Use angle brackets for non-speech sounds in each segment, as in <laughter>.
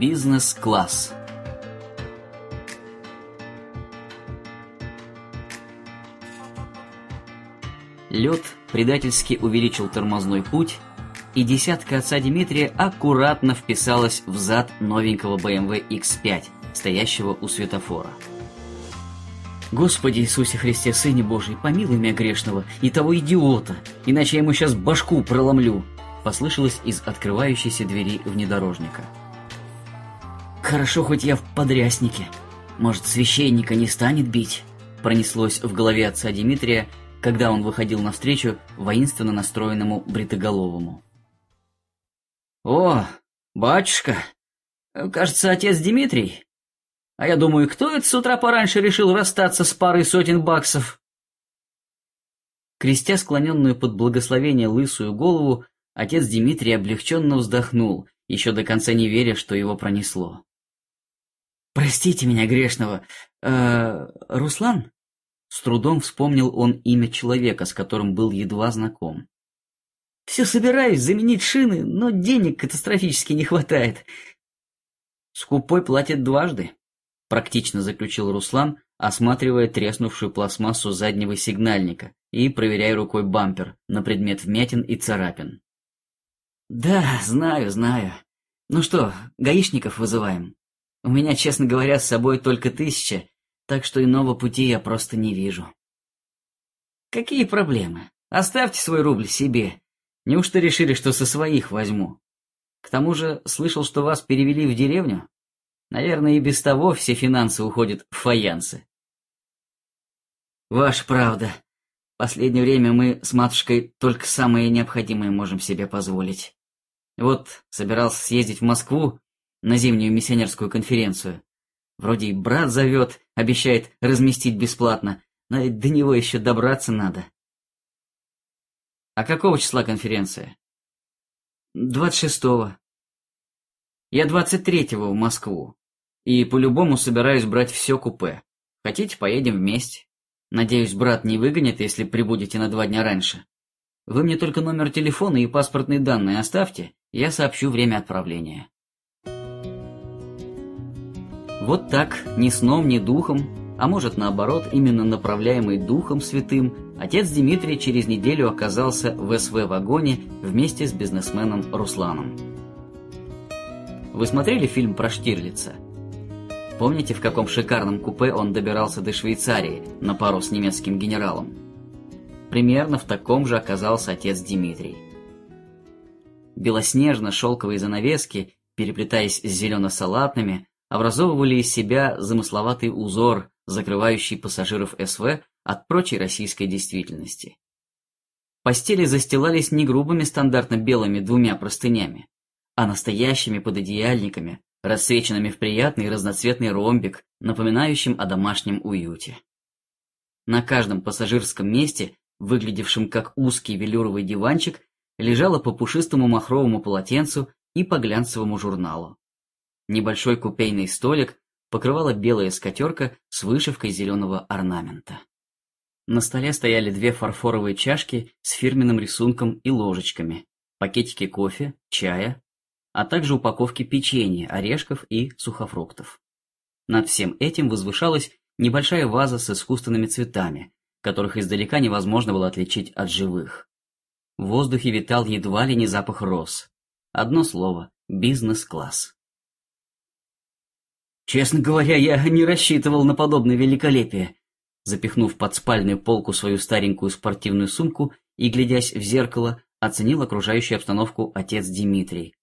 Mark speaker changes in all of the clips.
Speaker 1: бизнес-класс. Лед предательски увеличил тормозной путь, и десятка отца Дмитрия аккуратно вписалась в зад новенького BMW X5, стоящего у светофора. «Господи Иисусе Христе, Сыне Божий, помилуй меня грешного и того идиота, иначе я ему сейчас башку проломлю!» послышалось из открывающейся двери внедорожника. Хорошо, хоть я в подряснике. Может, священника не станет бить? Пронеслось в голове отца Дмитрия, когда он выходил навстречу воинственно настроенному бритоголовому. «О, батюшка! Кажется, отец Дмитрий. А я думаю, кто это с утра пораньше решил расстаться с парой сотен баксов?» Крестя склоненную под благословение лысую голову, отец Дмитрий облегченно вздохнул, еще до конца не веря, что его пронесло. Простите меня грешного. Э, Руслан? С трудом вспомнил он имя человека, с которым был едва знаком. Все собираюсь заменить шины, но денег катастрофически не хватает. Скупой платит дважды, практично заключил Руслан, осматривая треснувшую пластмассу заднего сигнальника и проверяя рукой бампер на предмет вмятин и царапин. Да, знаю, знаю. Ну что, гаишников вызываем? У меня, честно говоря, с собой только тысяча, так что иного пути я просто не вижу. Какие проблемы? Оставьте свой рубль себе. Неужто решили, что со своих возьму? К тому же, слышал, что вас перевели в деревню? Наверное, и без того все финансы уходят в фаянсы. Ваша правда. Последнее время мы с матушкой только самые необходимые можем себе позволить. Вот собирался съездить в Москву, на зимнюю миссионерскую конференцию. Вроде и брат зовет, обещает разместить бесплатно, но до него еще добраться надо. А какого числа конференция? Двадцать шестого. Я двадцать третьего в Москву. И по-любому собираюсь брать все купе. Хотите, поедем вместе. Надеюсь, брат не выгонит, если прибудете на два дня раньше. Вы мне только номер телефона и паспортные данные оставьте, я сообщу время отправления. Вот так, ни сном, ни духом, а может наоборот, именно направляемый Духом Святым, отец Дмитрий через неделю оказался в СВ-вагоне вместе с бизнесменом Русланом. Вы смотрели фильм про Штирлица? Помните, в каком шикарном купе он добирался до Швейцарии на пару с немецким генералом? Примерно в таком же оказался отец Дмитрий. Белоснежно-шелковые занавески, переплетаясь с зелено-салатными – образовывали из себя замысловатый узор, закрывающий пассажиров СВ от прочей российской действительности. Постели застилались не грубыми стандартно белыми двумя простынями, а настоящими пододеяльниками, рассвеченными в приятный разноцветный ромбик, напоминающим о домашнем уюте. На каждом пассажирском месте, выглядевшем как узкий велюровый диванчик, лежала по пушистому махровому полотенцу и по глянцевому журналу. Небольшой купейный столик покрывала белая скатерка с вышивкой зеленого орнамента. На столе стояли две фарфоровые чашки с фирменным рисунком и ложечками, пакетики кофе, чая, а также упаковки печенья, орешков и сухофруктов. Над всем этим возвышалась небольшая ваза с искусственными цветами, которых издалека невозможно было отличить от живых. В воздухе витал едва ли не запах роз. Одно слово – бизнес-класс. Честно говоря, я не рассчитывал на подобное великолепие. Запихнув под спальную полку свою старенькую спортивную сумку и, глядясь в зеркало, оценил окружающую обстановку отец Дмитрий.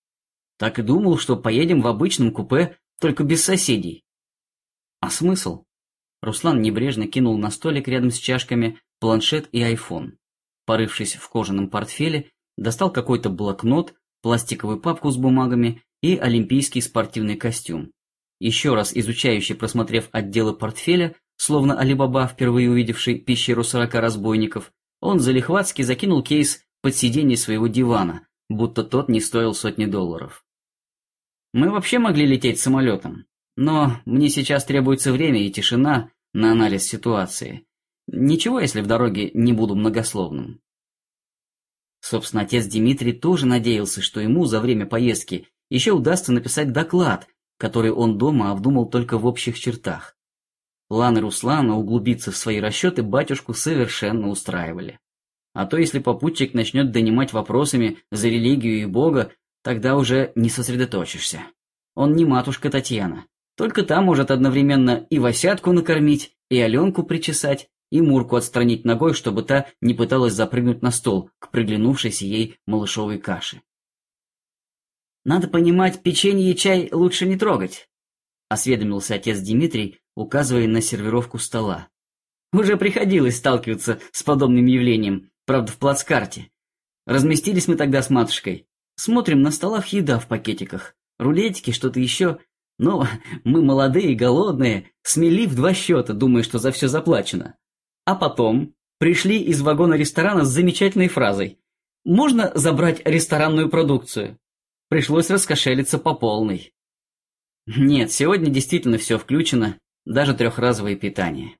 Speaker 1: Так и думал, что поедем в обычном купе, только без соседей. А смысл? Руслан небрежно кинул на столик рядом с чашками планшет и айфон. Порывшись в кожаном портфеле, достал какой-то блокнот, пластиковую папку с бумагами и олимпийский спортивный костюм. Еще раз изучающий, просмотрев отделы портфеля, словно Алибаба, впервые увидевший пещеру сорока разбойников, он залихватски закинул кейс под сиденье своего дивана, будто тот не стоил сотни долларов. Мы вообще могли лететь самолетом, но мне сейчас требуется время и тишина на анализ ситуации. Ничего, если в дороге не буду многословным. Собственно, отец Дмитрий тоже надеялся, что ему за время поездки еще удастся написать доклад который он дома обдумал только в общих чертах. Планы Руслана углубиться в свои расчеты батюшку совершенно устраивали. А то если попутчик начнет донимать вопросами за религию и Бога, тогда уже не сосредоточишься. Он не матушка Татьяна. Только та может одновременно и Васятку накормить, и Аленку причесать, и Мурку отстранить ногой, чтобы та не пыталась запрыгнуть на стол к приглянувшейся ей малышовой каше. Надо понимать, печенье и чай лучше не трогать», — осведомился отец Дмитрий, указывая на сервировку стола. «Уже приходилось сталкиваться с подобным явлением, правда, в плацкарте. Разместились мы тогда с матушкой. Смотрим, на столах еда в пакетиках, рулетики, что-то еще. Но мы молодые, голодные, смели в два счета, думая, что за все заплачено. А потом пришли из вагона ресторана с замечательной фразой. «Можно забрать ресторанную продукцию?» Пришлось раскошелиться по полной. Нет, сегодня действительно все включено, даже трехразовое питание.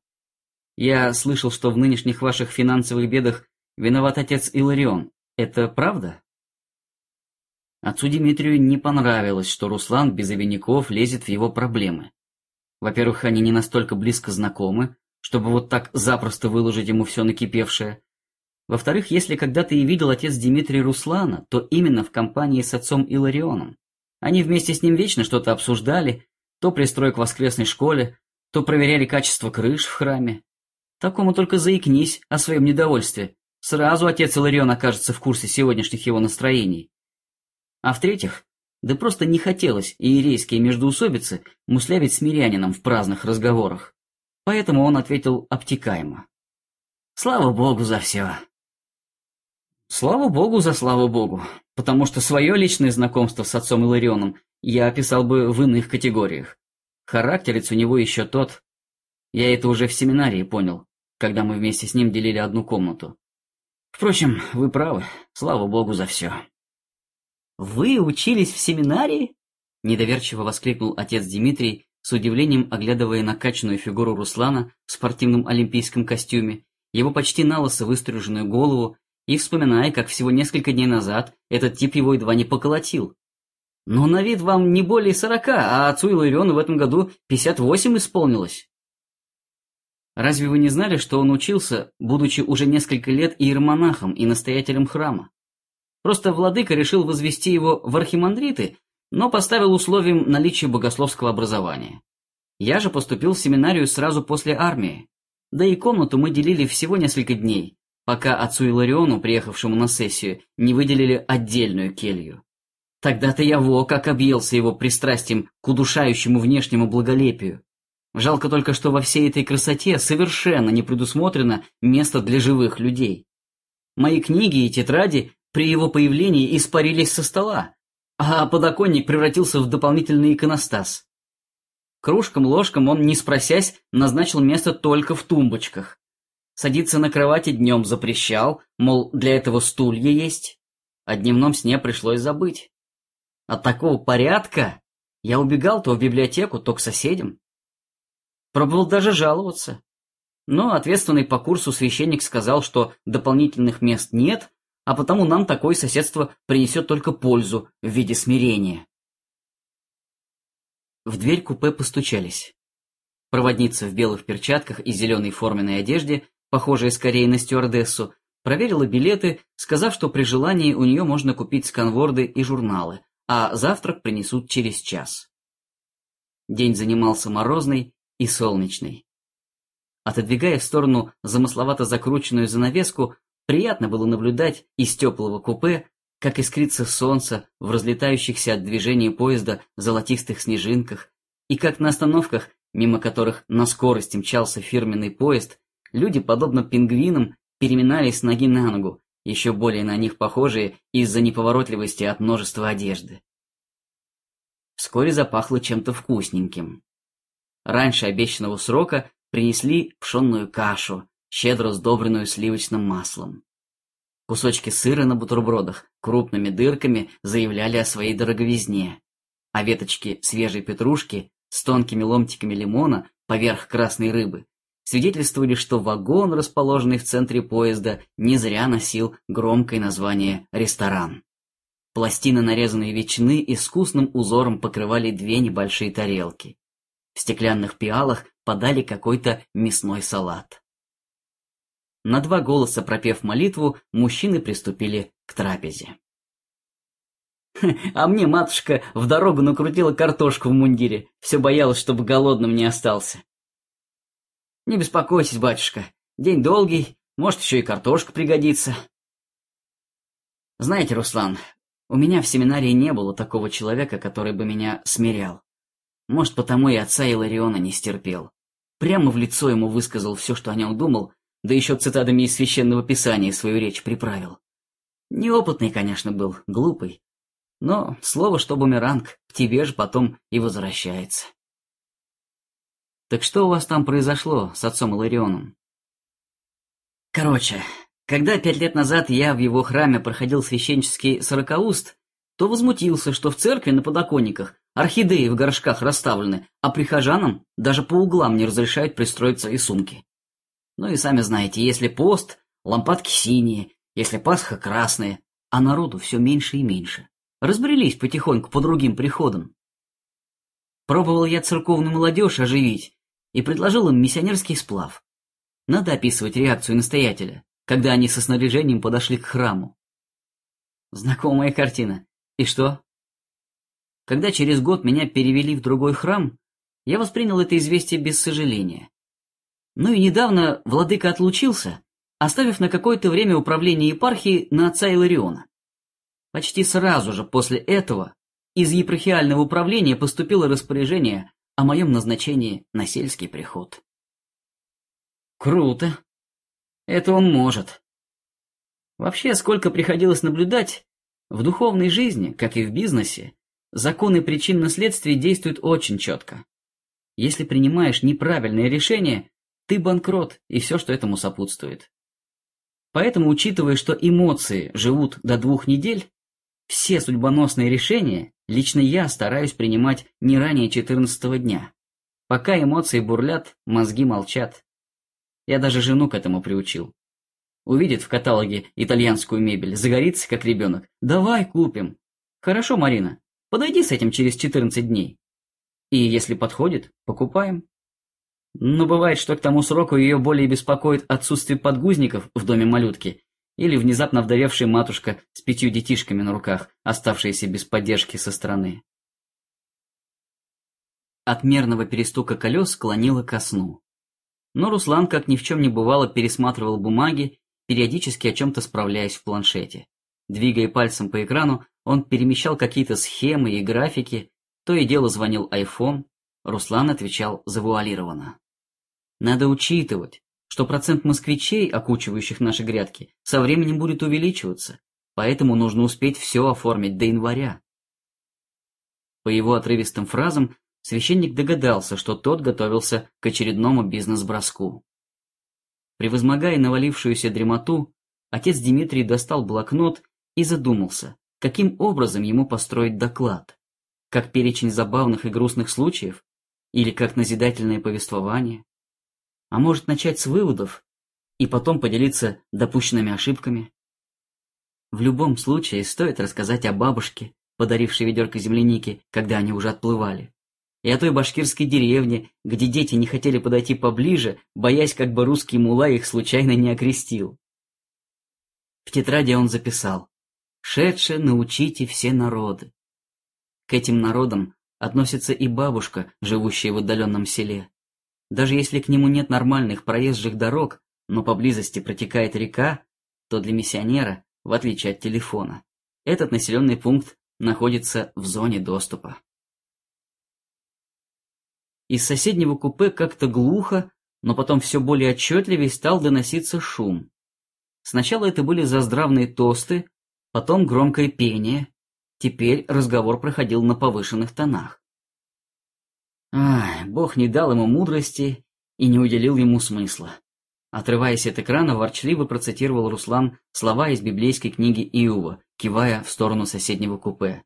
Speaker 1: Я слышал, что в нынешних ваших финансовых бедах виноват отец Иларион. Это правда? Отцу Дмитрию не понравилось, что Руслан без обиняков лезет в его проблемы. Во-первых, они не настолько близко знакомы, чтобы вот так запросто выложить ему все накипевшее. Во-вторых, если когда-то и видел отец Дмитрия Руслана, то именно в компании с отцом Иларионом. Они вместе с ним вечно что-то обсуждали, то пристрой к воскресной школе, то проверяли качество крыш в храме. Такому только заикнись о своем недовольстве. Сразу отец Иларион окажется в курсе сегодняшних его настроений. А в-третьих, да просто не хотелось иерейские междуусобицы муслявить с мирянином в праздных разговорах. Поэтому он ответил обтекаемо. «Слава Богу за все!» Слава Богу за славу Богу, потому что свое личное знакомство с отцом Иларионом я описал бы в иных категориях. Характерец у него еще тот. Я это уже в семинарии понял, когда мы вместе с ним делили одну комнату. Впрочем, вы правы, слава Богу за все. «Вы учились в семинарии?» — недоверчиво воскликнул отец Дмитрий, с удивлением оглядывая накачанную фигуру Руслана в спортивном олимпийском костюме, его почти налысо выстриженную голову и вспоминая, как всего несколько дней назад этот тип его едва не поколотил. Но на вид вам не более сорока, а отцу Илариону в этом году пятьдесят восемь исполнилось. Разве вы не знали, что он учился, будучи уже несколько лет иеромонахом и настоятелем храма? Просто владыка решил возвести его в архимандриты, но поставил условием наличие богословского образования. Я же поступил в семинарию сразу после армии. Да и комнату мы делили всего несколько дней, пока отцу Илариону, приехавшему на сессию, не выделили отдельную келью. Тогда-то я во как объелся его пристрастием к удушающему внешнему благолепию. Жалко только, что во всей этой красоте совершенно не предусмотрено место для живых людей. Мои книги и тетради при его появлении испарились со стола, а подоконник превратился в дополнительный иконостас. Кружкам-ложкам он, не спросясь, назначил место только в тумбочках, Садиться на кровати днем запрещал, мол, для этого стулья есть. О дневном сне пришлось забыть. От такого порядка я убегал то в библиотеку, то к соседям. Пробовал даже жаловаться. Но ответственный по курсу священник сказал, что дополнительных мест нет, а потому нам такое соседство принесет только пользу в виде смирения. В дверь купе постучались. Проводница в белых перчатках и зеленой форменной одежде похожая скорее на стюардессу, проверила билеты, сказав, что при желании у нее можно купить сканворды и журналы, а завтрак принесут через час. День занимался морозный и солнечный. Отодвигая в сторону замысловато закрученную занавеску, приятно было наблюдать из теплого купе, как искрится солнце в разлетающихся от движения поезда золотистых снежинках, и как на остановках, мимо которых на скорости мчался фирменный поезд, Люди, подобно пингвинам, переминались с ноги на ногу, еще более на них похожие из-за неповоротливости от множества одежды. Вскоре запахло чем-то вкусненьким. Раньше обещанного срока принесли пшенную кашу, щедро сдобренную сливочным маслом. Кусочки сыра на бутербродах крупными дырками заявляли о своей дороговизне, а веточки свежей петрушки с тонкими ломтиками лимона поверх красной рыбы свидетельствовали, что вагон, расположенный в центре поезда, не зря носил громкое название «ресторан». Пластины нарезанной ветчины искусным узором покрывали две небольшие тарелки. В стеклянных пиалах подали какой-то мясной салат. На два голоса пропев молитву, мужчины приступили к трапезе. А мне матушка в дорогу накрутила картошку в мундире. Все боялась, чтобы голодным не остался. Не беспокойтесь, батюшка. День долгий, может, еще и картошка пригодится. Знаете, Руслан, у меня в семинарии не было такого человека, который бы меня смирял. Может, потому и отца Илариона не стерпел. Прямо в лицо ему высказал все, что о нем думал, да еще цитатами из Священного Писания свою речь приправил. Неопытный, конечно, был, глупый. Но слово, что бумеранг, к тебе же потом и возвращается. Так что у вас там произошло с отцом Иларионом? Короче, когда пять лет назад я в его храме проходил священческий сорокауст, то возмутился, что в церкви на подоконниках орхидеи в горшках расставлены, а прихожанам даже по углам не разрешают пристроиться и сумки. Ну и сами знаете, если пост, лампадки синие, если Пасха красные, а народу все меньше и меньше. Разбрелись потихоньку по другим приходам. Пробовал я церковную молодежь оживить, и предложил им миссионерский сплав. Надо описывать реакцию настоятеля, когда они со снаряжением подошли к храму. Знакомая картина. И что? Когда через год меня перевели в другой храм, я воспринял это известие без сожаления. Ну и недавно владыка отлучился, оставив на какое-то время управление епархией на отца Илариона. Почти сразу же после этого из епархиального управления поступило распоряжение о моем назначении на сельский приход. Круто. Это он может. Вообще, сколько приходилось наблюдать, в духовной жизни, как и в бизнесе, законы причинно-следствий действуют очень четко. Если принимаешь неправильное решение, ты банкрот и все, что этому сопутствует. Поэтому, учитывая, что эмоции живут до двух недель, все судьбоносные решения лично я стараюсь принимать не ранее 14 дня. Пока эмоции бурлят, мозги молчат. Я даже жену к этому приучил. Увидит в каталоге итальянскую мебель, загорится, как ребенок. «Давай купим!» «Хорошо, Марина, подойди с этим через 14 дней». И если подходит, покупаем. Но бывает, что к тому сроку ее более беспокоит отсутствие подгузников в доме малютки или внезапно вдовевшая матушка с пятью детишками на руках, оставшаяся без поддержки со стороны. От мерного перестука колес склонило ко сну. Но Руслан, как ни в чем не бывало, пересматривал бумаги, периодически о чем-то справляясь в планшете. Двигая пальцем по экрану, он перемещал какие-то схемы и графики, то и дело звонил айфон, Руслан отвечал завуалированно. «Надо учитывать, что процент москвичей, окучивающих наши грядки, со временем будет увеличиваться, поэтому нужно успеть все оформить до января. По его отрывистым фразам священник догадался, что тот готовился к очередному бизнес-броску. Превозмогая навалившуюся дремоту, отец Дмитрий достал блокнот и задумался, каким образом ему построить доклад. Как перечень забавных и грустных случаев? Или как назидательное повествование? а может начать с выводов и потом поделиться допущенными ошибками. В любом случае стоит рассказать о бабушке, подарившей ведерко земляники, когда они уже отплывали, и о той башкирской деревне, где дети не хотели подойти поближе, боясь, как бы русский мула их случайно не окрестил. В тетради он записал «Шедше научите все народы». К этим народам относится и бабушка, живущая в отдаленном селе. Даже если к нему нет нормальных проезжих дорог, но поблизости протекает река, то для миссионера, в отличие от телефона, этот населенный пункт находится в зоне доступа. Из соседнего купе как-то глухо, но потом все более отчетливее стал доноситься шум. Сначала это были заздравные тосты, потом громкое пение, теперь разговор проходил на повышенных тонах. А, Бог не дал ему мудрости и не уделил ему смысла. Отрываясь от экрана, ворчливо процитировал Руслан слова из библейской книги Иова, кивая в сторону соседнего купе.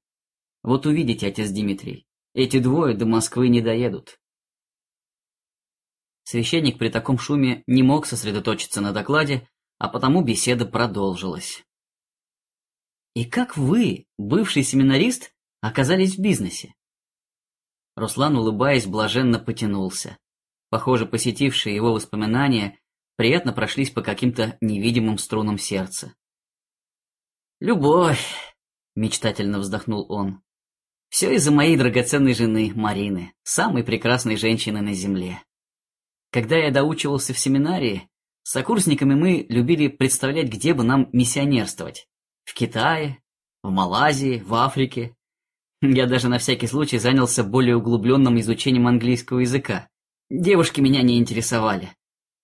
Speaker 1: «Вот увидите, отец Дмитрий, эти двое до Москвы не доедут». Священник при таком шуме не мог сосредоточиться на докладе, а потому беседа продолжилась. «И как вы, бывший семинарист, оказались в бизнесе?» Руслан, улыбаясь, блаженно потянулся. Похоже, посетившие его воспоминания приятно прошлись по каким-то невидимым струнам сердца. «Любовь!» — мечтательно вздохнул он. «Все из-за моей драгоценной жены Марины, самой прекрасной женщины на земле. Когда я доучивался в семинарии, с сокурсниками мы любили представлять, где бы нам миссионерствовать. В Китае, в Малайзии, в Африке, я даже на всякий случай занялся более углубленным изучением английского языка. Девушки меня не интересовали.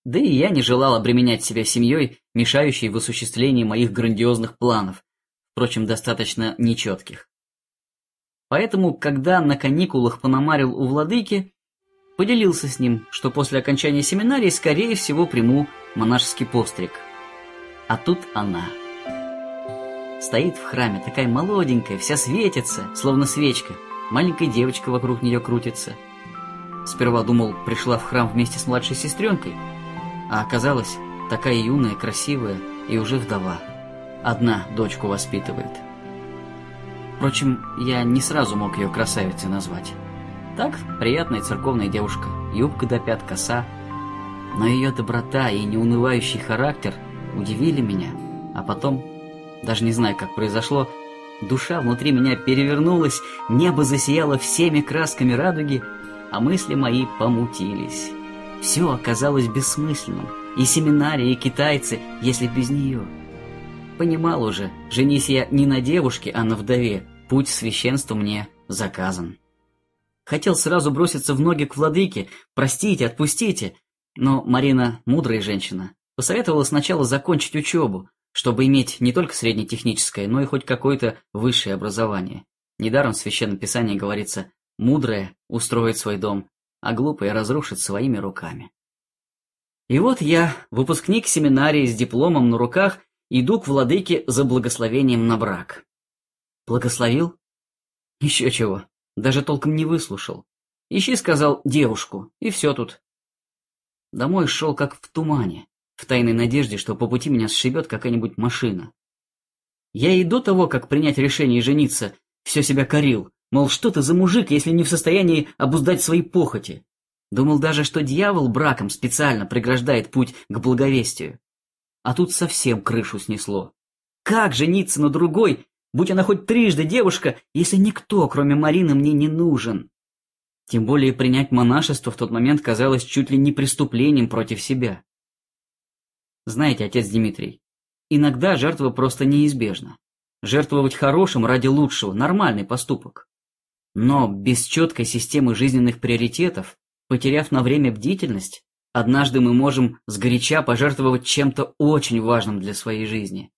Speaker 1: Да и я не желал обременять себя семьей, мешающей в осуществлении моих грандиозных планов, впрочем, достаточно нечетких. Поэтому, когда на каникулах понамарил у владыки, поделился с ним, что после окончания семинарии, скорее всего, приму монашеский постриг. А тут она. Стоит в храме, такая молоденькая, вся светится, словно свечка. Маленькая девочка вокруг нее крутится. Сперва думал, пришла в храм вместе с младшей сестренкой, а оказалось, такая юная, красивая и уже вдова. Одна дочку воспитывает. Впрочем, я не сразу мог ее красавицей назвать. Так, приятная церковная девушка, юбка до пят, коса. Но ее доброта и неунывающий характер удивили меня, а потом даже не знаю, как произошло. Душа внутри меня перевернулась, небо засияло всеми красками радуги, а мысли мои помутились. Все оказалось бессмысленным. И семинария, и китайцы, если без нее. Понимал уже, женись я не на девушке, а на вдове. Путь священству мне заказан. Хотел сразу броситься в ноги к владыке. Простите, отпустите. Но Марина мудрая женщина. Посоветовала сначала закончить учебу чтобы иметь не только среднетехническое, но и хоть какое-то высшее образование. Недаром в Священном Писании говорится «мудрое устроит свой дом, а глупое разрушит своими руками». И вот я, выпускник семинарии с дипломом на руках, иду к владыке за благословением на брак. Благословил? Еще чего, даже толком не выслушал. Ищи, сказал, девушку, и все тут. Домой шел как в тумане в тайной надежде, что по пути меня сшибет какая-нибудь машина. Я и до того, как принять решение жениться, все себя корил, мол, что ты за мужик, если не в состоянии обуздать свои похоти. Думал даже, что дьявол браком специально преграждает путь к благовестию. А тут совсем крышу снесло. Как жениться на другой, будь она хоть трижды девушка, если никто, кроме Марины, мне не нужен? Тем более принять монашество в тот момент казалось чуть ли не преступлением против себя. Знаете, отец Дмитрий, иногда жертва просто неизбежна. Жертвовать хорошим ради лучшего – нормальный поступок. Но без четкой системы жизненных приоритетов, потеряв на время бдительность, однажды мы можем сгоряча пожертвовать чем-то очень важным для своей жизни.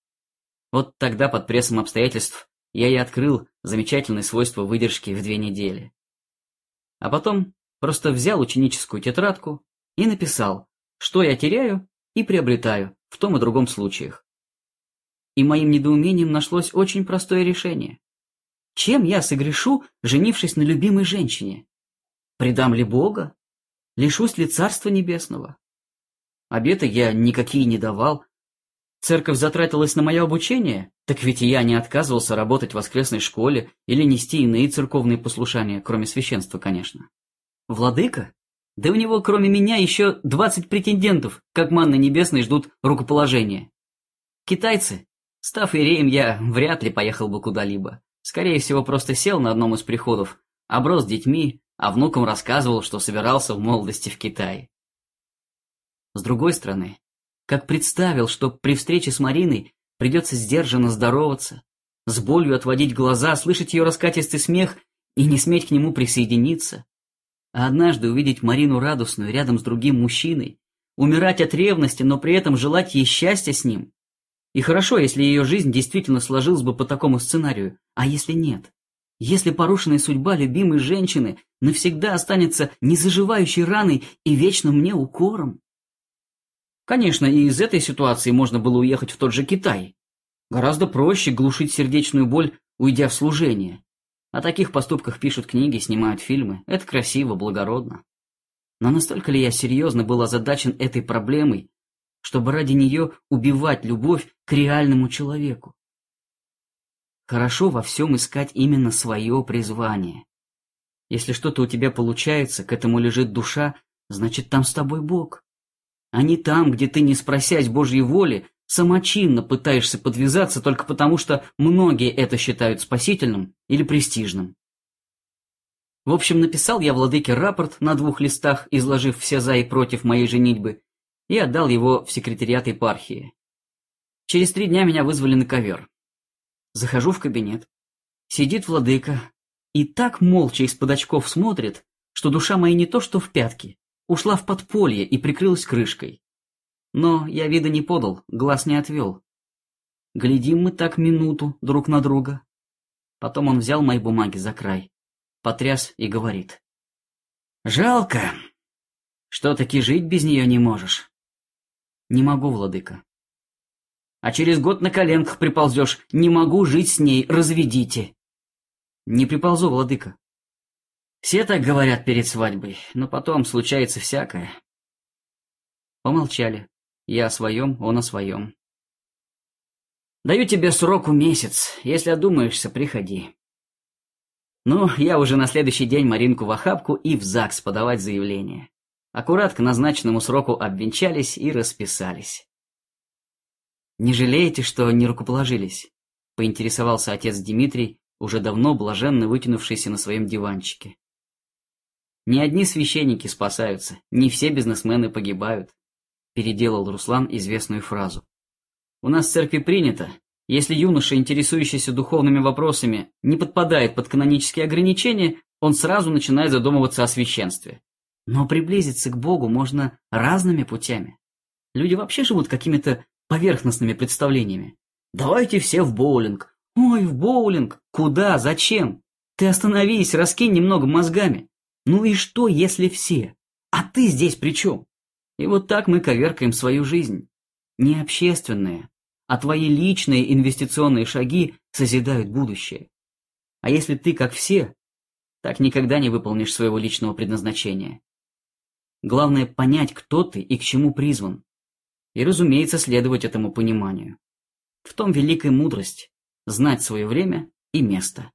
Speaker 1: Вот тогда под прессом обстоятельств я и открыл замечательное свойство выдержки в две недели. А потом просто взял ученическую тетрадку и написал, что я теряю и приобретаю в том и другом случаях. И моим недоумением нашлось очень простое решение. Чем я согрешу, женившись на любимой женщине? Предам ли Бога? Лишусь ли Царства Небесного? Обета я никакие не давал. Церковь затратилась на мое обучение, так ведь я не отказывался работать в воскресной школе или нести иные церковные послушания, кроме священства, конечно. Владыка, да у него, кроме меня, еще 20 претендентов, как манны небесной, ждут рукоположения. Китайцы? Став иреем, я вряд ли поехал бы куда-либо. Скорее всего, просто сел на одном из приходов, оброс детьми, а внукам рассказывал, что собирался в молодости в Китай. С другой стороны, как представил, что при встрече с Мариной придется сдержанно здороваться, с болью отводить глаза, слышать ее раскатистый смех и не сметь к нему присоединиться, а однажды увидеть Марину радостную рядом с другим мужчиной, умирать от ревности, но при этом желать ей счастья с ним. И хорошо, если ее жизнь действительно сложилась бы по такому сценарию, а если нет? Если порушенная судьба любимой женщины навсегда останется незаживающей раной и вечно мне укором? Конечно, и из этой ситуации можно было уехать в тот же Китай. Гораздо проще глушить сердечную боль, уйдя в служение. О таких поступках пишут книги, снимают фильмы. Это красиво, благородно. Но настолько ли я серьезно был озадачен этой проблемой, чтобы ради нее убивать любовь к реальному человеку? Хорошо во всем искать именно свое призвание. Если что-то у тебя получается, к этому лежит душа, значит, там с тобой Бог. А не там, где ты, не спросясь Божьей воли, самочинно пытаешься подвязаться только потому, что многие это считают спасительным или престижным. В общем, написал я владыке рапорт на двух листах, изложив все за и против моей женитьбы, и отдал его в секретариат епархии. Через три дня меня вызвали на ковер. Захожу в кабинет. Сидит владыка и так молча из-под очков смотрит, что душа моя не то что в пятки, ушла в подполье и прикрылась крышкой но я вида не подал, глаз не отвел. Глядим мы так минуту друг на друга. Потом он взял мои бумаги за край, потряс и говорит. «Жалко, что таки жить без нее не можешь». «Не могу, владыка». «А через год на коленках приползешь. Не могу жить с ней, разведите». «Не приползу, владыка». «Все так говорят перед свадьбой, но потом случается всякое». Помолчали. Я о своем, он о своем. Даю тебе сроку месяц. Если одумаешься, приходи. Ну, я уже на следующий день Маринку в охапку и в ЗАГС подавать заявление. Аккурат к назначенному сроку обвенчались и расписались. «Не жалеете, что не рукоположились?» — поинтересовался отец Дмитрий, уже давно блаженно вытянувшийся на своем диванчике. «Не одни священники спасаются, не все бизнесмены погибают. Переделал Руслан известную фразу. «У нас в церкви принято, если юноша, интересующийся духовными вопросами, не подпадает под канонические ограничения, он сразу начинает задумываться о священстве. Но приблизиться к Богу можно разными путями. Люди вообще живут какими-то поверхностными представлениями. Давайте все в боулинг. Ой, в боулинг. Куда? Зачем? Ты остановись, раскинь немного мозгами. Ну и что, если все? А ты здесь при чем? И вот так мы коверкаем свою жизнь. Не общественные, а твои личные инвестиционные шаги созидают будущее. А если ты, как все, так никогда не выполнишь своего личного предназначения. Главное понять, кто ты и к чему призван. И, разумеется, следовать этому пониманию. В том великая мудрость – знать свое время и место.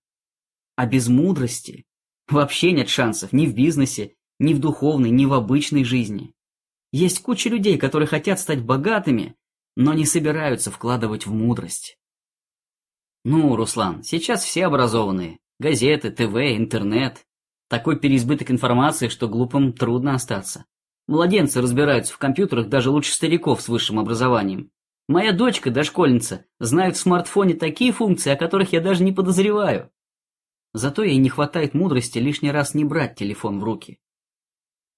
Speaker 1: А без мудрости вообще нет шансов ни в бизнесе, ни в духовной, ни в обычной жизни. Есть куча людей, которые хотят стать богатыми, но не собираются вкладывать в мудрость. Ну, Руслан, сейчас все образованные. Газеты, ТВ, интернет. Такой переизбыток информации, что глупым трудно остаться. Младенцы разбираются в компьютерах даже лучше стариков с высшим образованием. Моя дочка, дошкольница, знает в смартфоне такие функции, о которых я даже не подозреваю. Зато ей не хватает мудрости лишний раз не брать телефон в руки.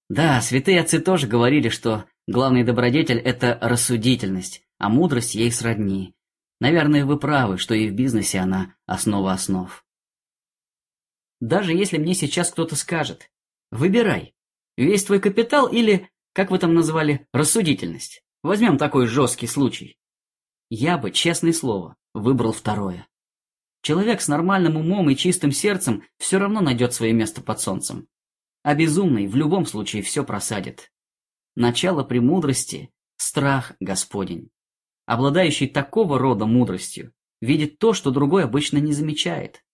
Speaker 1: Да, святые отцы тоже говорили, что главный добродетель – это рассудительность, а мудрость ей сродни. Наверное, вы правы, что и в бизнесе она основа основ. Даже если мне сейчас кто-то скажет, выбирай, весь твой капитал или, как вы там назвали, рассудительность. Возьмем такой жесткий случай. Я бы, честное слово, выбрал второе. Человек с нормальным умом и чистым сердцем все равно найдет свое место под солнцем а безумный в любом случае все просадит. Начало премудрости – страх Господень. Обладающий такого рода мудростью, видит то, что другой обычно не замечает.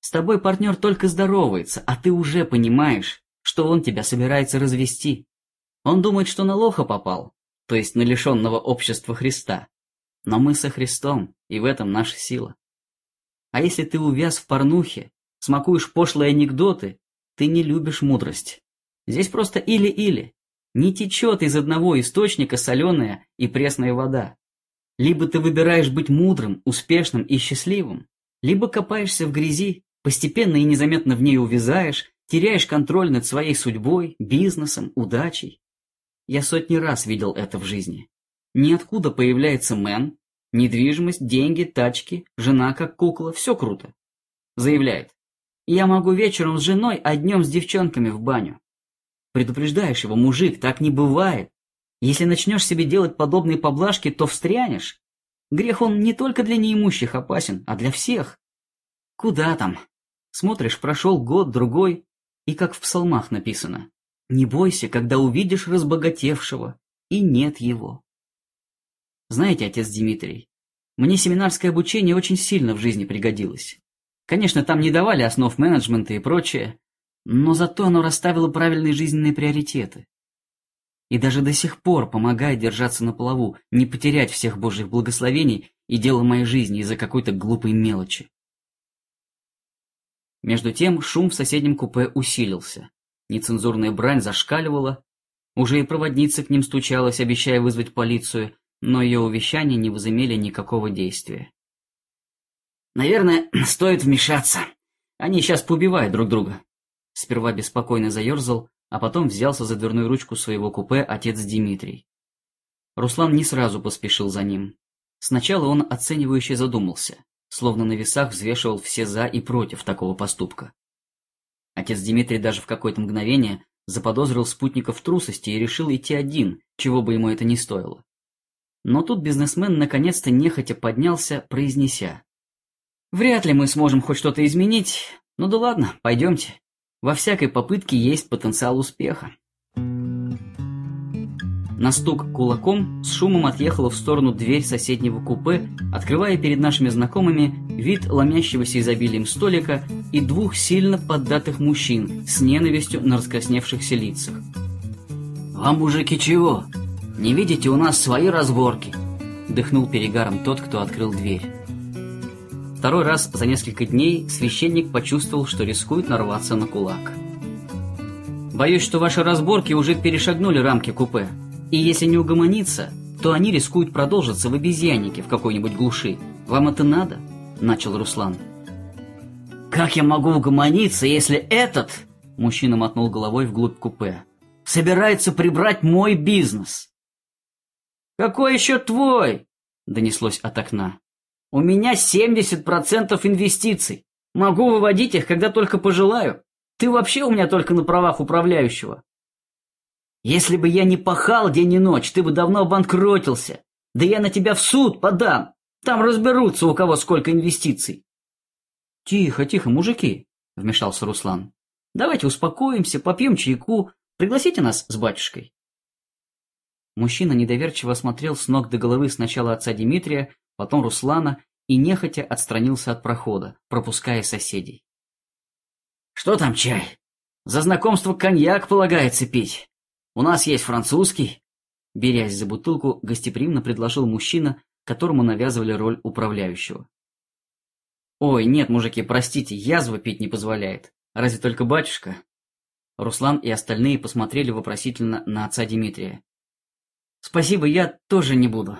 Speaker 1: С тобой партнер только здоровается, а ты уже понимаешь, что он тебя собирается развести. Он думает, что на лоха попал, то есть на лишенного общества Христа. Но мы со Христом, и в этом наша сила. А если ты увяз в порнухе, смакуешь пошлые анекдоты ты не любишь мудрость. Здесь просто или-или. Не течет из одного источника соленая и пресная вода. Либо ты выбираешь быть мудрым, успешным и счастливым, либо копаешься в грязи, постепенно и незаметно в ней увязаешь, теряешь контроль над своей судьбой, бизнесом, удачей. Я сотни раз видел это в жизни. Ниоткуда появляется мэн, недвижимость, деньги, тачки, жена как кукла, все круто. Заявляет, я могу вечером с женой, а днем с девчонками в баню. Предупреждаешь его, мужик, так не бывает. Если начнешь себе делать подобные поблажки, то встрянешь. Грех он не только для неимущих опасен, а для всех. Куда там? Смотришь, прошел год, другой, и как в псалмах написано. Не бойся, когда увидишь разбогатевшего, и нет его. Знаете, отец Дмитрий, мне семинарское обучение очень сильно в жизни пригодилось. Конечно, там не давали основ менеджмента и прочее, но зато оно расставило правильные жизненные приоритеты. И даже до сих пор помогает держаться на плаву, не потерять всех божьих благословений и дела моей жизни из-за какой-то глупой мелочи. Между тем шум в соседнем купе усилился. Нецензурная брань зашкаливала. Уже и проводница к ним стучалась, обещая вызвать полицию, но ее увещания не возымели никакого действия. Наверное, <clears throat> стоит вмешаться. Они сейчас поубивают друг друга. Сперва беспокойно заерзал, а потом взялся за дверную ручку своего купе отец Дмитрий. Руслан не сразу поспешил за ним. Сначала он оценивающе задумался, словно на весах взвешивал все «за» и «против» такого поступка. Отец Дмитрий даже в какое-то мгновение заподозрил спутников в трусости и решил идти один, чего бы ему это ни стоило. Но тут бизнесмен наконец-то нехотя поднялся, произнеся Вряд ли мы сможем хоть что-то изменить. Ну да ладно, пойдемте. Во всякой попытке есть потенциал успеха. На стук кулаком с шумом отъехала в сторону дверь соседнего купе, открывая перед нашими знакомыми вид ломящегося изобилием столика и двух сильно поддатых мужчин с ненавистью на раскрасневшихся лицах. «Вам, мужики, чего? Не видите у нас свои разборки?» – дыхнул перегаром тот, кто открыл дверь. Второй раз за несколько дней священник почувствовал, что рискует нарваться на кулак. «Боюсь, что ваши разборки уже перешагнули рамки купе, и если не угомониться, то они рискуют продолжиться в обезьяннике в какой-нибудь глуши. Вам это надо?» – начал Руслан. «Как я могу угомониться, если этот...» – мужчина мотнул головой вглубь купе. «Собирается прибрать мой бизнес!» «Какой еще твой?» – донеслось от окна. У меня 70% инвестиций. Могу выводить их, когда только пожелаю. Ты вообще у меня только на правах управляющего. Если бы я не пахал день и ночь, ты бы давно обанкротился. Да я на тебя в суд подам. Там разберутся, у кого сколько инвестиций. Тихо, тихо, мужики, вмешался Руслан. Давайте успокоимся, попьем чайку, пригласите нас с батюшкой. Мужчина недоверчиво смотрел с ног до головы сначала отца Дмитрия, потом Руслана и нехотя отстранился от прохода, пропуская соседей. «Что там чай? За знакомство коньяк полагается пить. У нас есть французский». Берясь за бутылку, гостеприимно предложил мужчина, которому навязывали роль управляющего. «Ой, нет, мужики, простите, язва пить не позволяет. Разве только батюшка?» Руслан и остальные посмотрели вопросительно на отца Дмитрия. «Спасибо, я тоже не буду»,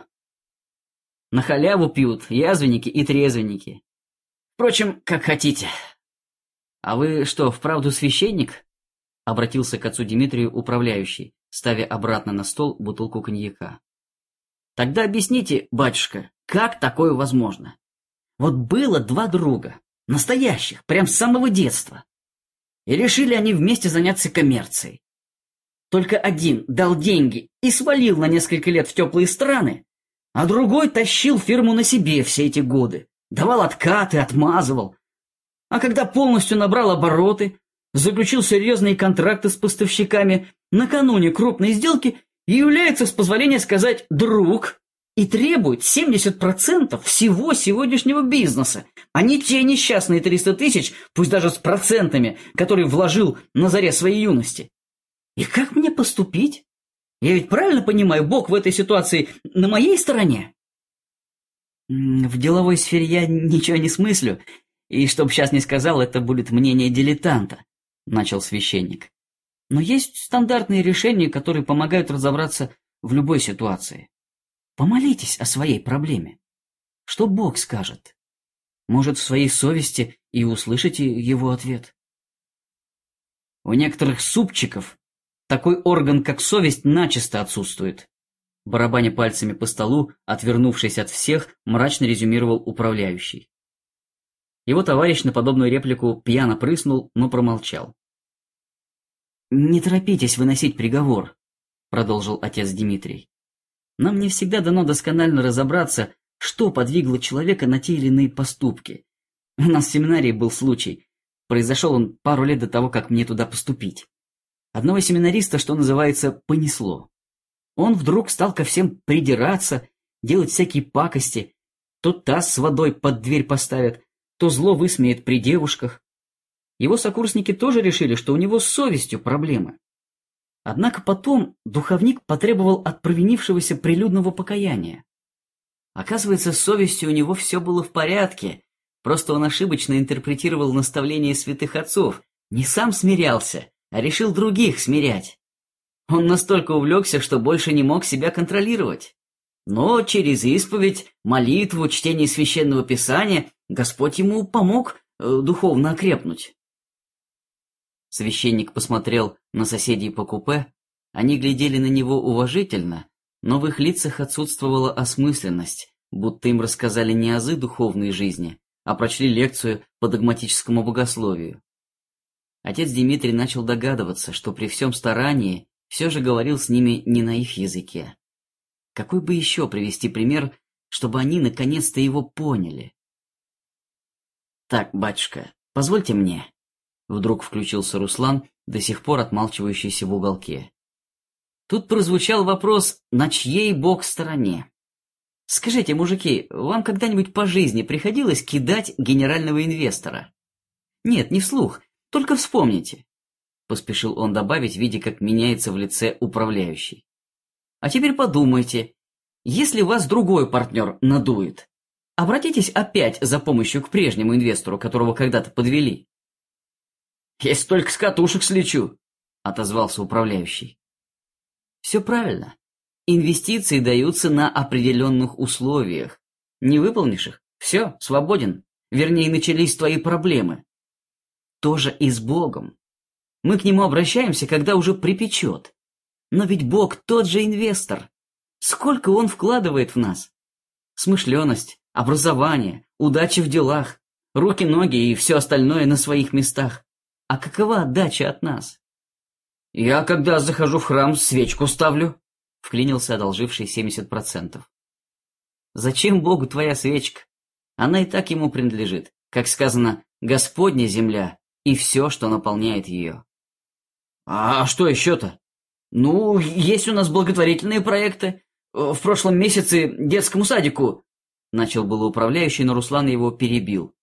Speaker 1: на халяву пьют язвенники и трезвенники. Впрочем, как хотите. А вы что, вправду священник? Обратился к отцу Дмитрию управляющий, ставя обратно на стол бутылку коньяка. Тогда объясните, батюшка, как такое возможно? Вот было два друга, настоящих, прям с самого детства. И решили они вместе заняться коммерцией. Только один дал деньги и свалил на несколько лет в теплые страны, а другой тащил фирму на себе все эти годы, давал откаты, отмазывал. А когда полностью набрал обороты, заключил серьезные контракты с поставщиками, накануне крупной сделки является, с позволения сказать, друг и требует 70% всего сегодняшнего бизнеса, а не те несчастные 300 тысяч, пусть даже с процентами, которые вложил на заре своей юности. И как мне поступить? Я ведь правильно понимаю, Бог в этой ситуации на моей стороне? В деловой сфере я ничего не смыслю, и чтоб сейчас не сказал, это будет мнение дилетанта, начал священник. Но есть стандартные решения, которые помогают разобраться в любой ситуации. Помолитесь о своей проблеме. Что Бог скажет? Может, в своей совести и услышите его ответ. У некоторых супчиков такой орган, как совесть, начисто отсутствует. Барабаня пальцами по столу, отвернувшись от всех, мрачно резюмировал управляющий. Его товарищ на подобную реплику пьяно прыснул, но промолчал. «Не торопитесь выносить приговор», — продолжил отец Дмитрий. «Нам не всегда дано досконально разобраться, что подвигло человека на те или иные поступки. У нас в семинарии был случай. Произошел он пару лет до того, как мне туда поступить одного семинариста, что называется, понесло. Он вдруг стал ко всем придираться, делать всякие пакости. То таз с водой под дверь поставят, то зло высмеет при девушках. Его сокурсники тоже решили, что у него с совестью проблемы. Однако потом духовник потребовал от провинившегося прилюдного покаяния. Оказывается, с совестью у него все было в порядке, просто он ошибочно интерпретировал наставления святых отцов, не сам смирялся а решил других смирять. Он настолько увлекся, что больше не мог себя контролировать. Но через исповедь, молитву, чтение священного писания Господь ему помог э, духовно окрепнуть. Священник посмотрел на соседей по купе, они глядели на него уважительно, но в их лицах отсутствовала осмысленность, будто им рассказали не азы духовной жизни, а прочли лекцию по догматическому богословию. Отец Дмитрий начал догадываться, что при всем старании все же говорил с ними не на их языке. Какой бы еще привести пример, чтобы они наконец-то его поняли? «Так, батюшка, позвольте мне», — вдруг включился Руслан, до сих пор отмалчивающийся в уголке. Тут прозвучал вопрос, на чьей бог стороне? Скажите, мужики, вам когда-нибудь по жизни приходилось кидать генерального инвестора? Нет, не вслух, только вспомните, — поспешил он добавить, видя, как меняется в лице управляющий. А теперь подумайте, если вас другой партнер надует, обратитесь опять за помощью к прежнему инвестору, которого когда-то подвели. «Если только с катушек слечу», — отозвался управляющий. «Все правильно. Инвестиции даются на определенных условиях. Не выполнишь их — все, свободен. Вернее, начались твои проблемы тоже и с Богом. Мы к нему обращаемся, когда уже припечет. Но ведь Бог тот же инвестор. Сколько он вкладывает в нас? Смышленность, образование, удача в делах, руки-ноги и все остальное на своих местах. А какова отдача от нас? «Я, когда захожу в храм, свечку ставлю», — вклинился одолживший 70%. «Зачем Богу твоя свечка? Она и так ему принадлежит. Как сказано, Господня земля, и все, что наполняет ее. А что еще-то? Ну, есть у нас благотворительные проекты. В прошлом месяце детскому садику... Начал было управляющий, но Руслан его перебил.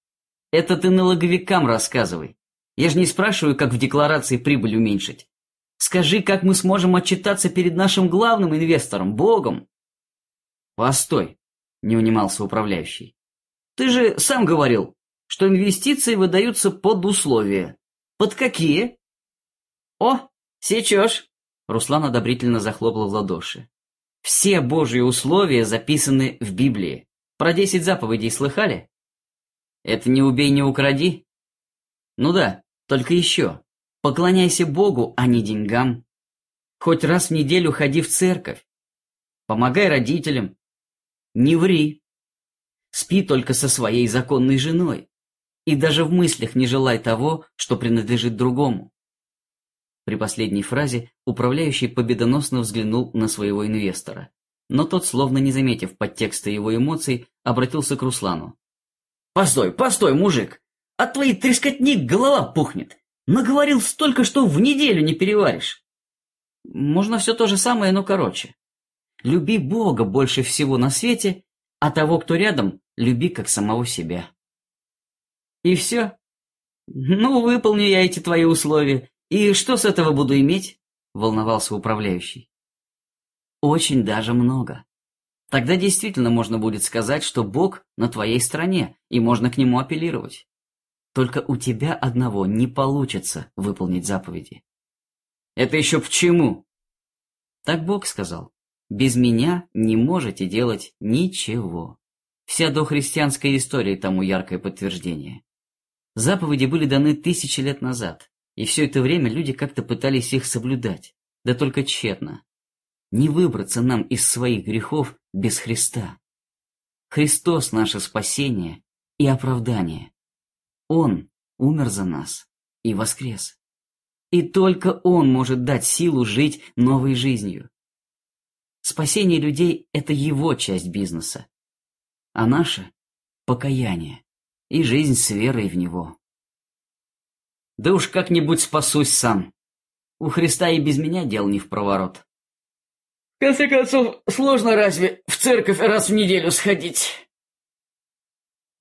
Speaker 1: Это ты налоговикам рассказывай. Я же не спрашиваю, как в декларации прибыль уменьшить. Скажи, как мы сможем отчитаться перед нашим главным инвестором, Богом? Постой, не унимался управляющий. Ты же сам говорил, что инвестиции выдаются под условия. Под какие? О, сечешь! Руслан одобрительно захлопал в ладоши. Все божьи условия записаны в Библии. Про десять заповедей слыхали? Это не убей, не укради. Ну да, только еще. Поклоняйся Богу, а не деньгам. Хоть раз в неделю ходи в церковь. Помогай родителям. Не ври. Спи только со своей законной женой и даже в мыслях не желай того, что принадлежит другому. При последней фразе управляющий победоносно взглянул на своего инвестора, но тот, словно не заметив подтекста его эмоций, обратился к Руслану. «Постой, постой, мужик! От твоей трескотни голова пухнет! Наговорил столько, что в неделю не переваришь!» «Можно все то же самое, но короче. Люби Бога больше всего на свете, а того, кто рядом, люби как самого себя». И все? Ну, выполню я эти твои условия. И что с этого буду иметь? Волновался управляющий. Очень даже много. Тогда действительно можно будет сказать, что Бог на твоей стороне, и можно к нему апеллировать. Только у тебя одного не получится выполнить заповеди. Это еще почему? Так Бог сказал. Без меня не можете делать ничего. Вся дохристианская история тому яркое подтверждение. Заповеди были даны тысячи лет назад, и все это время люди как-то пытались их соблюдать, да только тщетно. Не выбраться нам из своих грехов без Христа. Христос — наше спасение и оправдание. Он умер за нас и воскрес. И только Он может дать силу жить новой жизнью. Спасение людей – это Его часть бизнеса, а наша – покаяние и жизнь с верой в Него. Да уж как-нибудь спасусь сам. У Христа и без меня дел не в проворот. В конце концов, сложно разве в церковь раз в неделю сходить?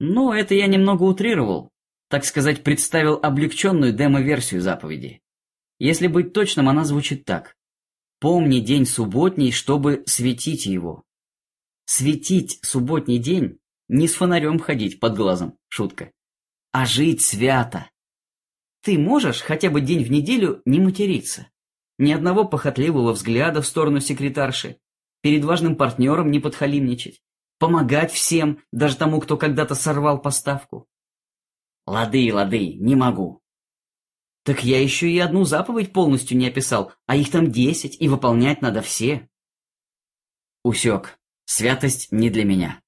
Speaker 1: Ну, это я немного утрировал. Так сказать, представил облегченную демо-версию заповеди. Если быть точным, она звучит так. «Помни день субботний, чтобы светить его». Светить субботний день не с фонарем ходить под глазом, шутка. А жить свято. Ты можешь хотя бы день в неделю не материться? Ни одного похотливого взгляда в сторону секретарши. Перед важным партнером не подхалимничать. Помогать всем, даже тому, кто когда-то сорвал поставку. Лады, лады, не могу. Так я еще и одну заповедь полностью не описал, а их там десять, и выполнять надо все. Усек, святость не для меня.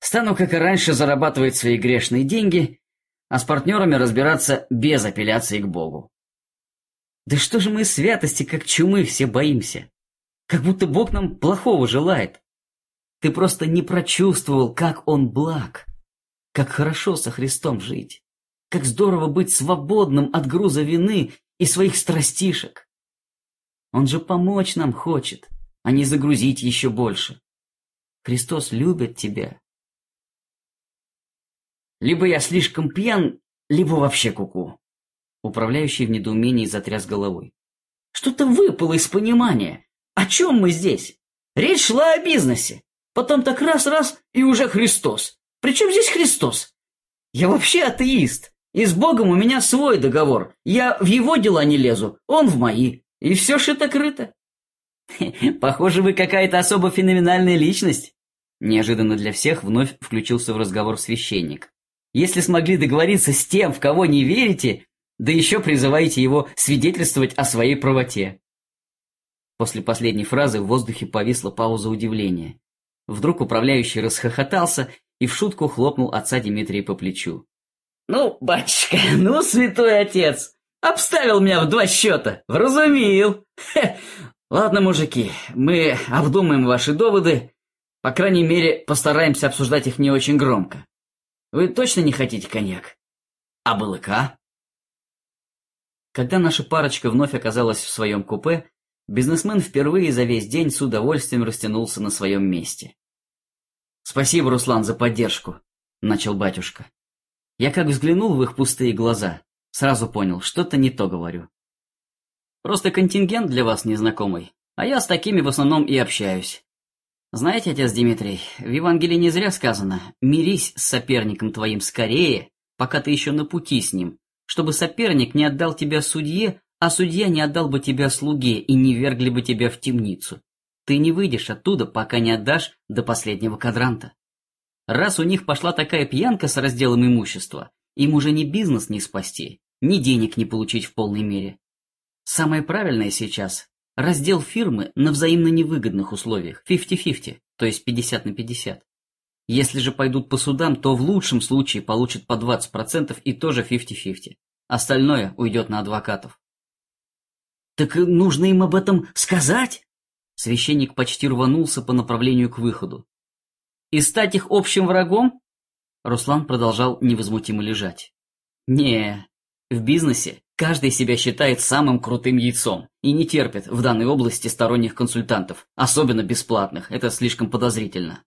Speaker 1: Стану, как и раньше, зарабатывать свои грешные деньги, а с партнерами разбираться без апелляции к Богу. Да что же мы святости, как чумы, все боимся? Как будто Бог нам плохого желает. Ты просто не прочувствовал, как Он благ, как хорошо со Христом жить, как здорово быть свободным от груза вины и своих страстишек. Он же помочь нам хочет, а не загрузить еще больше. Христос любит тебя, либо я слишком пьян, либо вообще куку. -ку. Управляющий в недоумении затряс головой. Что-то выпало из понимания. О чем мы здесь? Речь шла о бизнесе. Потом так раз-раз и уже Христос. Причем здесь Христос? Я вообще атеист. И с Богом у меня свой договор. Я в его дела не лезу, он в мои. И все шито-крыто. Похоже, вы какая-то особо феноменальная личность. Неожиданно для всех вновь включился в разговор священник. Если смогли договориться с тем, в кого не верите, да еще призываете его свидетельствовать о своей правоте. После последней фразы в воздухе повисла пауза удивления. Вдруг управляющий расхохотался и в шутку хлопнул отца Дмитрия по плечу. «Ну, батюшка, <laughs> ну, святой отец, обставил меня в два счета, вразумил! Хе. Ладно, мужики, мы обдумаем ваши доводы, по крайней мере, постараемся обсуждать их не очень громко. Вы точно не хотите коньяк? А балыка? Когда наша парочка вновь оказалась в своем купе, бизнесмен впервые за весь день с удовольствием растянулся на своем месте. «Спасибо, Руслан, за поддержку», — начал батюшка. Я как взглянул в их пустые глаза, сразу понял, что-то не то говорю. «Просто контингент для вас незнакомый, а я с такими в основном и общаюсь. Знаете, отец Дмитрий, в Евангелии не зря сказано «Мирись с соперником твоим скорее, пока ты еще на пути с ним, чтобы соперник не отдал тебя судье, а судья не отдал бы тебя слуге и не вергли бы тебя в темницу. Ты не выйдешь оттуда, пока не отдашь до последнего кадранта». Раз у них пошла такая пьянка с разделом имущества, им уже ни бизнес не спасти, ни денег не получить в полной мере. Самое правильное сейчас Раздел фирмы на взаимно невыгодных условиях 50-50, то есть 50 на 50. Если же пойдут по судам, то в лучшем случае получат по 20% и тоже 50-50. Остальное уйдет на адвокатов. «Так нужно им об этом сказать?» Священник почти рванулся по направлению к выходу. «И стать их общим врагом?» Руслан продолжал невозмутимо лежать. «Не, в бизнесе Каждый себя считает самым крутым яйцом и не терпит в данной области сторонних консультантов, особенно бесплатных, это слишком подозрительно.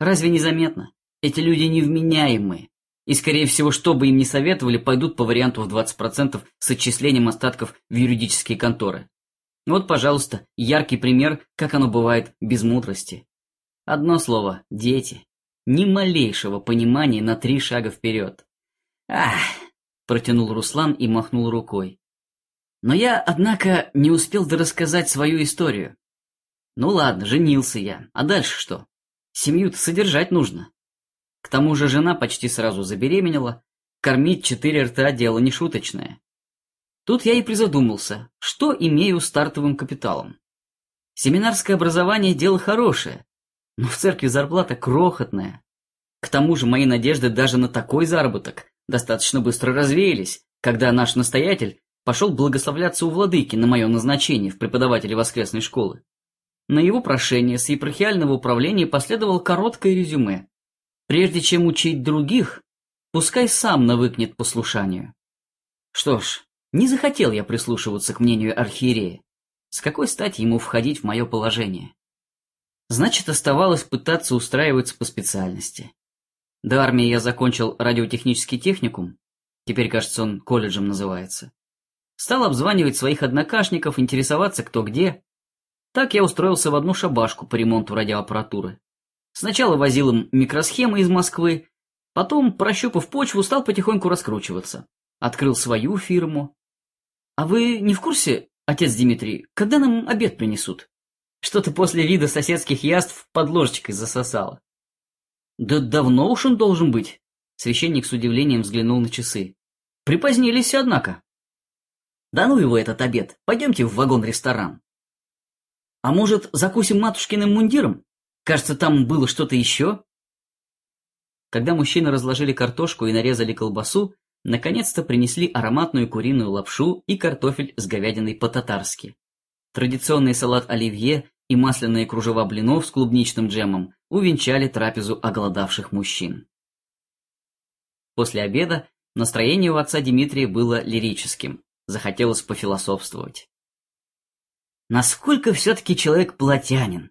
Speaker 1: Разве не заметно? Эти люди невменяемые. И, скорее всего, что бы им ни советовали, пойдут по варианту в 20% с отчислением остатков в юридические конторы. Вот, пожалуйста, яркий пример, как оно бывает без мудрости. Одно слово – дети. Ни малейшего понимания на три шага вперед. Ах! протянул Руслан и махнул рукой. Но я, однако, не успел дорассказать свою историю. Ну ладно, женился я. А дальше что? Семью-то содержать нужно. К тому же жена почти сразу забеременела. Кормить четыре рта – дело не шуточное. Тут я и призадумался, что имею стартовым капиталом. Семинарское образование – дело хорошее, но в церкви зарплата крохотная. К тому же мои надежды даже на такой заработок достаточно быстро развеялись, когда наш настоятель пошел благословляться у владыки на мое назначение в преподавателе воскресной школы. На его прошение с епархиального управления последовало короткое резюме. Прежде чем учить других, пускай сам навыкнет послушанию. Что ж, не захотел я прислушиваться к мнению архиерея. С какой стати ему входить в мое положение? Значит, оставалось пытаться устраиваться по специальности. До армии я закончил радиотехнический техникум, теперь, кажется, он колледжем называется. Стал обзванивать своих однокашников, интересоваться кто где. Так я устроился в одну шабашку по ремонту радиоаппаратуры. Сначала возил им микросхемы из Москвы, потом, прощупав почву, стал потихоньку раскручиваться. Открыл свою фирму. А вы не в курсе, отец Дмитрий, когда нам обед принесут? Что-то после вида соседских яств под ложечкой засосало. Да давно уж он должен быть. Священник с удивлением взглянул на часы. Припозднились, однако. Да ну его этот обед. Пойдемте в вагон-ресторан. А может, закусим матушкиным мундиром? Кажется, там было что-то еще. Когда мужчины разложили картошку и нарезали колбасу, наконец-то принесли ароматную куриную лапшу и картофель с говядиной по-татарски. Традиционный салат оливье и масляные кружева блинов с клубничным джемом увенчали трапезу оголодавших мужчин. После обеда настроение у отца Дмитрия было лирическим, захотелось пофилософствовать. Насколько все-таки человек платянин?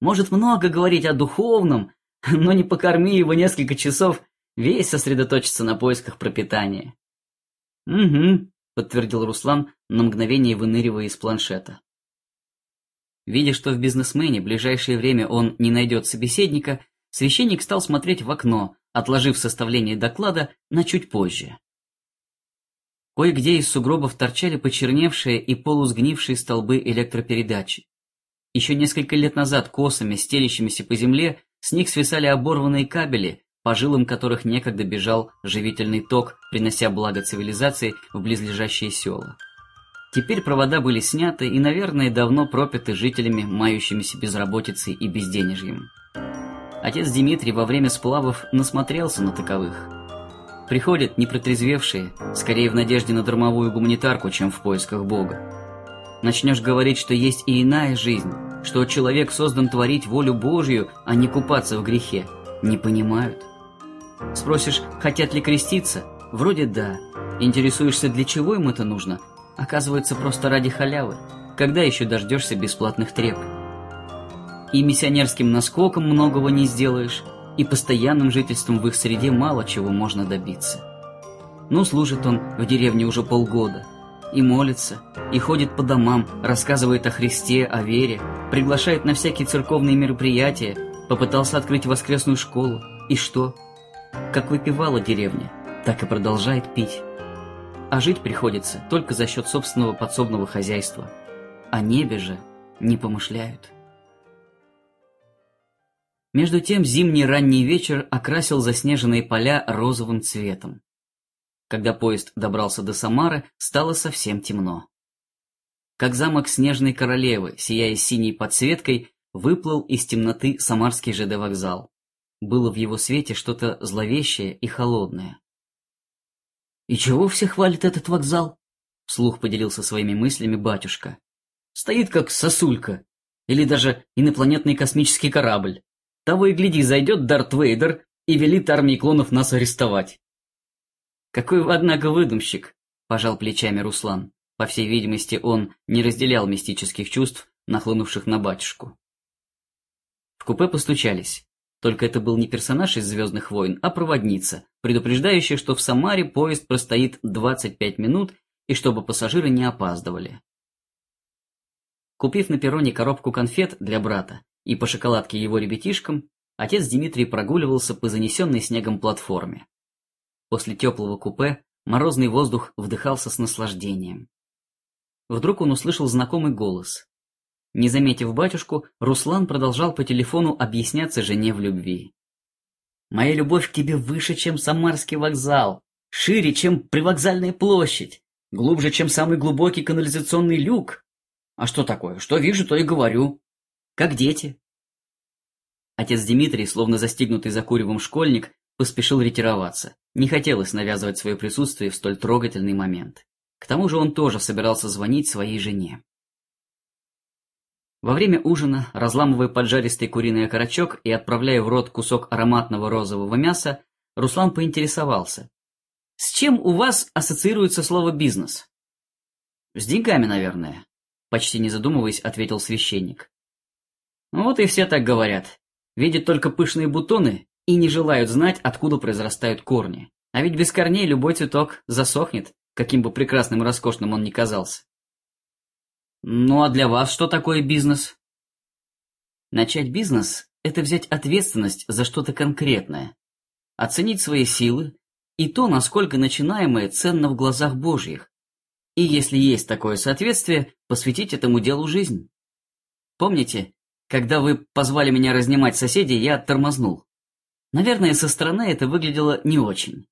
Speaker 1: Может много говорить о духовном, но не покорми его несколько часов, весь сосредоточится на поисках пропитания. «Угу», — подтвердил Руслан, на мгновение выныривая из планшета. Видя, что в бизнесмене в ближайшее время он не найдет собеседника, священник стал смотреть в окно, отложив составление доклада на чуть позже. Кое-где из сугробов торчали почерневшие и полусгнившие столбы электропередачи. Еще несколько лет назад косами, стелящимися по земле, с них свисали оборванные кабели, по жилам которых некогда бежал живительный ток, принося благо цивилизации в близлежащие села. Теперь провода были сняты и, наверное, давно пропиты жителями, мающимися безработицей и безденежьем. Отец Дмитрий во время сплавов насмотрелся на таковых. Приходят непротрезвевшие, скорее в надежде на дармовую гуманитарку, чем в поисках Бога. Начнешь говорить, что есть и иная жизнь, что человек создан творить волю Божью, а не купаться в грехе. Не понимают. Спросишь, хотят ли креститься? Вроде да. Интересуешься, для чего им это нужно? оказывается просто ради халявы. Когда еще дождешься бесплатных треп? И миссионерским наскоком многого не сделаешь, и постоянным жительством в их среде мало чего можно добиться. Ну, служит он в деревне уже полгода, и молится, и ходит по домам, рассказывает о Христе, о вере, приглашает на всякие церковные мероприятия, попытался открыть воскресную школу, и что? Как выпивала деревня, так и продолжает пить а жить приходится только за счет собственного подсобного хозяйства. О небе же не помышляют. Между тем зимний ранний вечер окрасил заснеженные поля розовым цветом. Когда поезд добрался до Самары, стало совсем темно. Как замок Снежной Королевы, сияя синей подсветкой, выплыл из темноты Самарский ЖД вокзал. Было в его свете что-то зловещее и холодное. «И чего все хвалят этот вокзал?» — вслух поделился своими мыслями батюшка. «Стоит как сосулька. Или даже инопланетный космический корабль. Того и гляди, зайдет Дарт Вейдер и велит армии клонов нас арестовать». «Какой, однако, выдумщик!» — пожал плечами Руслан. По всей видимости, он не разделял мистических чувств, нахлынувших на батюшку. В купе постучались. Только это был не персонаж из «Звездных войн», а проводница, предупреждающая, что в Самаре поезд простоит 25 минут и чтобы пассажиры не опаздывали. Купив на перроне коробку конфет для брата и по шоколадке его ребятишкам, отец Дмитрий прогуливался по занесенной снегом платформе. После теплого купе морозный воздух вдыхался с наслаждением. Вдруг он услышал знакомый голос. Не заметив батюшку, Руслан продолжал по телефону объясняться жене в любви. «Моя любовь к тебе выше, чем Самарский вокзал, шире, чем привокзальная площадь, глубже, чем самый глубокий канализационный люк. А что такое? Что вижу, то и говорю. Как дети». Отец Дмитрий, словно застигнутый за куревом школьник, поспешил ретироваться. Не хотелось навязывать свое присутствие в столь трогательный момент. К тому же он тоже собирался звонить своей жене. Во время ужина разламывая поджаристый куриный окорочок и отправляя в рот кусок ароматного розового мяса, Руслан поинтересовался. «С чем у вас ассоциируется слово «бизнес»?» «С деньгами, наверное», — почти не задумываясь, ответил священник. «Вот и все так говорят. Видят только пышные бутоны и не желают знать, откуда произрастают корни. А ведь без корней любой цветок засохнет, каким бы прекрасным и роскошным он ни казался. Ну а для вас что такое бизнес? Начать бизнес – это взять ответственность за что-то конкретное, оценить свои силы и то, насколько начинаемое ценно в глазах Божьих, и, если есть такое соответствие, посвятить этому делу жизнь. Помните, когда вы позвали меня разнимать соседей, я тормознул. Наверное, со стороны это выглядело не очень.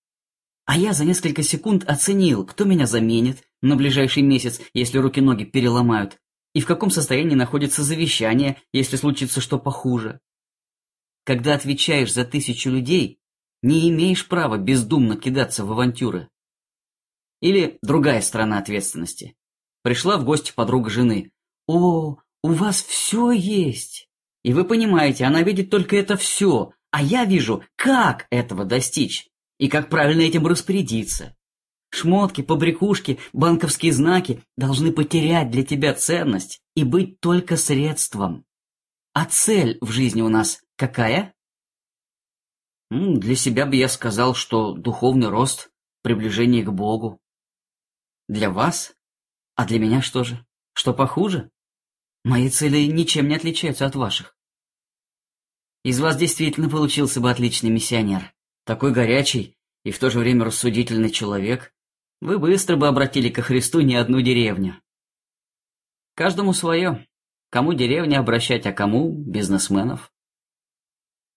Speaker 1: А я за несколько секунд оценил, кто меня заменит на ближайший месяц, если руки-ноги переломают, и в каком состоянии находится завещание, если случится что похуже. Когда отвечаешь за тысячу людей, не имеешь права бездумно кидаться в авантюры. Или другая сторона ответственности. Пришла в гости подруга жены. «О, у вас все есть!» И вы понимаете, она видит только это все, а я вижу, как этого достичь и как правильно этим распорядиться. Шмотки, побрякушки, банковские знаки должны потерять для тебя ценность и быть только средством. А цель в жизни у нас какая? Для себя бы я сказал, что духовный рост, приближение к Богу. Для вас? А для меня что же? Что похуже? Мои цели ничем не отличаются от ваших. Из вас действительно получился бы отличный миссионер такой горячий и в то же время рассудительный человек, вы быстро бы обратили ко Христу не одну деревню. Каждому свое. Кому деревня обращать, а кому бизнесменов.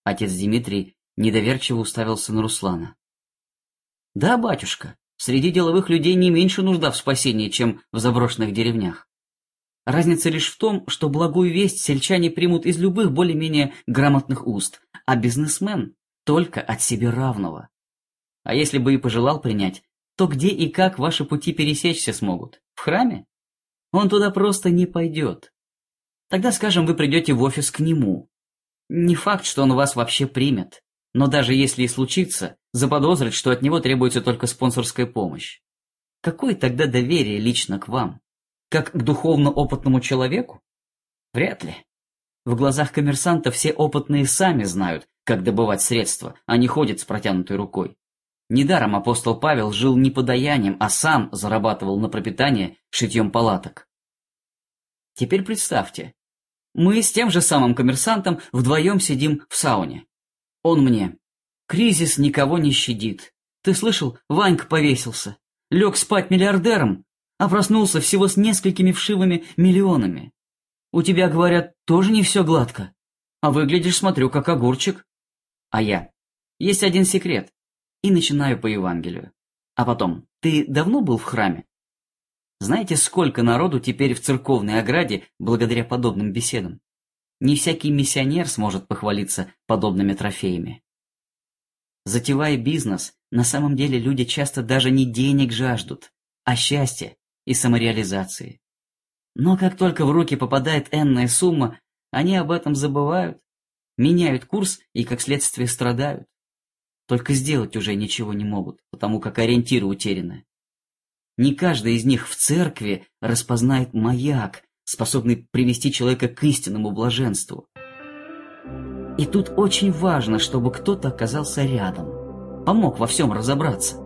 Speaker 1: Отец Дмитрий недоверчиво уставился на Руслана. Да, батюшка, среди деловых людей не меньше нужда в спасении, чем в заброшенных деревнях. Разница лишь в том, что благую весть сельчане примут из любых более-менее грамотных уст, а бизнесмен только от себе равного. А если бы и пожелал принять, то где и как ваши пути пересечься смогут? В храме? Он туда просто не пойдет. Тогда, скажем, вы придете в офис к нему. Не факт, что он вас вообще примет, но даже если и случится, заподозрит, что от него требуется только спонсорская помощь. Какое тогда доверие лично к вам? Как к духовно опытному человеку? Вряд ли. В глазах коммерсанта все опытные сами знают, как добывать средства, а не ходит с протянутой рукой. Недаром апостол Павел жил не подаянием, а сам зарабатывал на пропитание шитьем палаток. Теперь представьте, мы с тем же самым коммерсантом вдвоем сидим в сауне. Он мне. Кризис никого не щадит. Ты слышал, Ванька повесился. Лег спать миллиардером, а проснулся всего с несколькими вшивыми миллионами. У тебя, говорят, тоже не все гладко. А выглядишь, смотрю, как огурчик. А я. Есть один секрет. И начинаю по Евангелию. А потом, ты давно был в храме? Знаете, сколько народу теперь в церковной ограде благодаря подобным беседам? Не всякий миссионер сможет похвалиться подобными трофеями. Затевая бизнес, на самом деле люди часто даже не денег жаждут, а счастья и самореализации. Но как только в руки попадает энная сумма, они об этом забывают меняют курс и, как следствие, страдают. Только сделать уже ничего не могут, потому как ориентиры утеряны. Не каждый из них в церкви распознает маяк, способный привести человека к истинному блаженству. И тут очень важно, чтобы кто-то оказался рядом, помог во всем разобраться.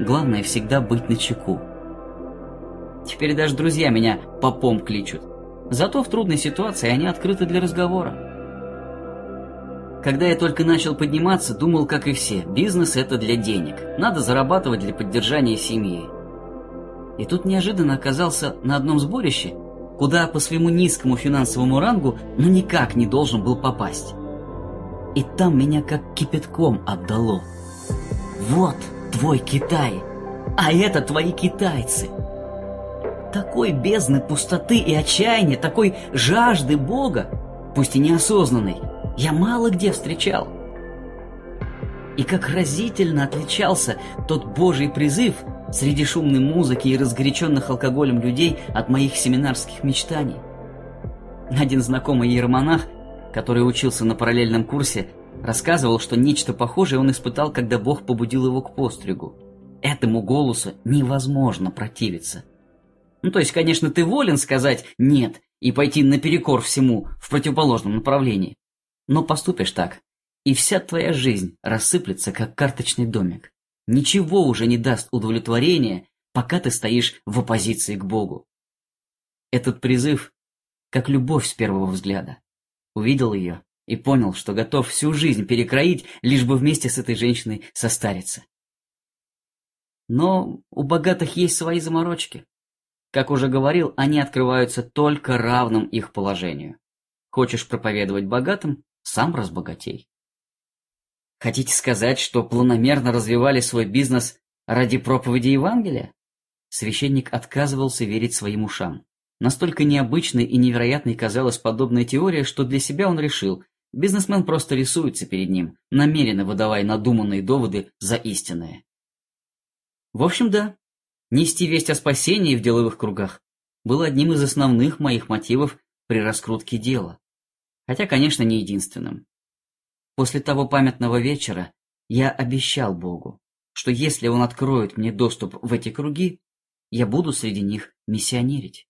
Speaker 1: Главное всегда быть на чеку. Теперь даже друзья меня попом кличут. Зато в трудной ситуации они открыты для разговора. Когда я только начал подниматься, думал, как и все, бизнес – это для денег. Надо зарабатывать для поддержания семьи. И тут неожиданно оказался на одном сборище, куда по своему низкому финансовому рангу ну никак не должен был попасть. И там меня как кипятком отдало. Вот твой Китай, а это твои китайцы. Такой бездны пустоты и отчаяния, такой жажды Бога, пусть и неосознанной – я мало где встречал. И как разительно отличался тот божий призыв среди шумной музыки и разгоряченных алкоголем людей от моих семинарских мечтаний. Один знакомый ермонах, который учился на параллельном курсе, рассказывал, что нечто похожее он испытал, когда Бог побудил его к постригу. Этому голосу невозможно противиться. Ну, то есть, конечно, ты волен сказать «нет» и пойти наперекор всему в противоположном направлении. Но поступишь так, и вся твоя жизнь рассыплется, как карточный домик. Ничего уже не даст удовлетворения, пока ты стоишь в оппозиции к Богу. Этот призыв, как любовь с первого взгляда. Увидел ее и понял, что готов всю жизнь перекроить, лишь бы вместе с этой женщиной состариться. Но у богатых есть свои заморочки. Как уже говорил, они открываются только равным их положению. Хочешь проповедовать богатым сам разбогатей. Хотите сказать, что планомерно развивали свой бизнес ради проповеди Евангелия? Священник отказывался верить своим ушам. Настолько необычной и невероятной казалась подобная теория, что для себя он решил, бизнесмен просто рисуется перед ним, намеренно выдавая надуманные доводы за истинные. В общем, да, нести весть о спасении в деловых кругах было одним из основных моих мотивов при раскрутке дела хотя, конечно, не единственным. После того памятного вечера я обещал Богу, что если Он откроет мне доступ в эти круги, я буду среди них миссионерить.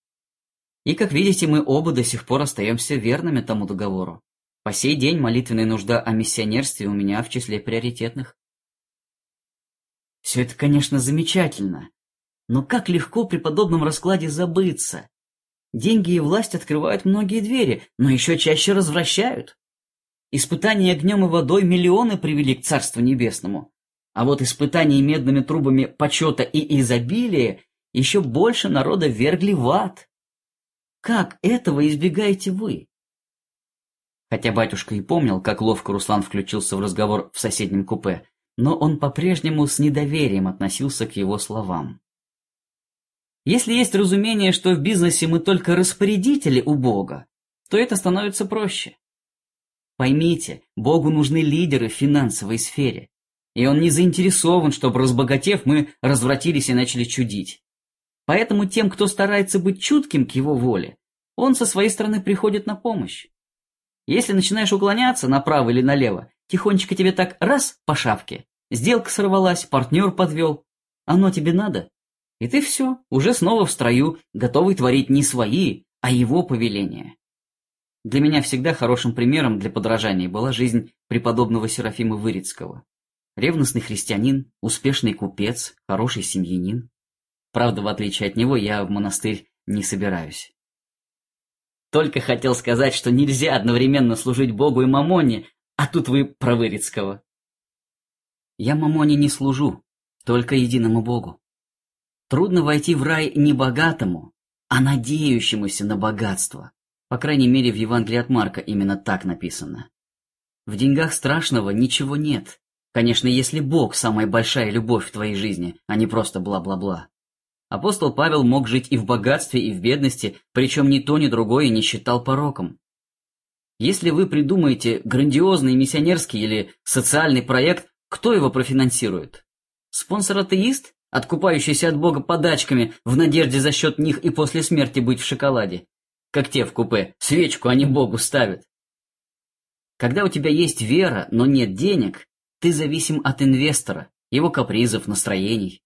Speaker 1: И, как видите, мы оба до сих пор остаемся верными тому договору. По сей день молитвенная нужда о миссионерстве у меня в числе приоритетных. Все это, конечно, замечательно, но как легко при подобном раскладе забыться, Деньги и власть открывают многие двери, но еще чаще развращают. Испытания огнем и водой миллионы привели к Царству Небесному. А вот испытания медными трубами почета и изобилия еще больше народа вергли в ад. Как этого избегаете вы? Хотя батюшка и помнил, как ловко Руслан включился в разговор в соседнем купе, но он по-прежнему с недоверием относился к его словам. Если есть разумение, что в бизнесе мы только распорядители у Бога, то это становится проще. Поймите, Богу нужны лидеры в финансовой сфере, и Он не заинтересован, чтобы, разбогатев, мы развратились и начали чудить. Поэтому тем, кто старается быть чутким к Его воле, Он со своей стороны приходит на помощь. Если начинаешь уклоняться направо или налево, тихонечко тебе так раз по шапке, сделка сорвалась, партнер подвел. Оно тебе надо? И ты все, уже снова в строю, готовый творить не свои, а его повеления. Для меня всегда хорошим примером для подражания была жизнь преподобного Серафима Вырицкого. Ревностный христианин, успешный купец, хороший семьянин. Правда, в отличие от него, я в монастырь не собираюсь. Только хотел сказать, что нельзя одновременно служить Богу и Мамоне, а тут вы про Вырицкого. Я Мамоне не служу, только единому Богу. Трудно войти в рай не богатому, а надеющемуся на богатство. По крайней мере, в Евангелии от Марка именно так написано. В деньгах страшного ничего нет. Конечно, если Бог – самая большая любовь в твоей жизни, а не просто бла-бла-бла. Апостол Павел мог жить и в богатстве, и в бедности, причем ни то, ни другое не считал пороком. Если вы придумаете грандиозный миссионерский или социальный проект, кто его профинансирует? Спонсор-атеист? Откупающиеся от Бога подачками, в надежде за счет них и после смерти быть в шоколаде. Как те в купе, свечку они Богу ставят. Когда у тебя есть вера, но нет денег, ты зависим от инвестора, его капризов, настроений.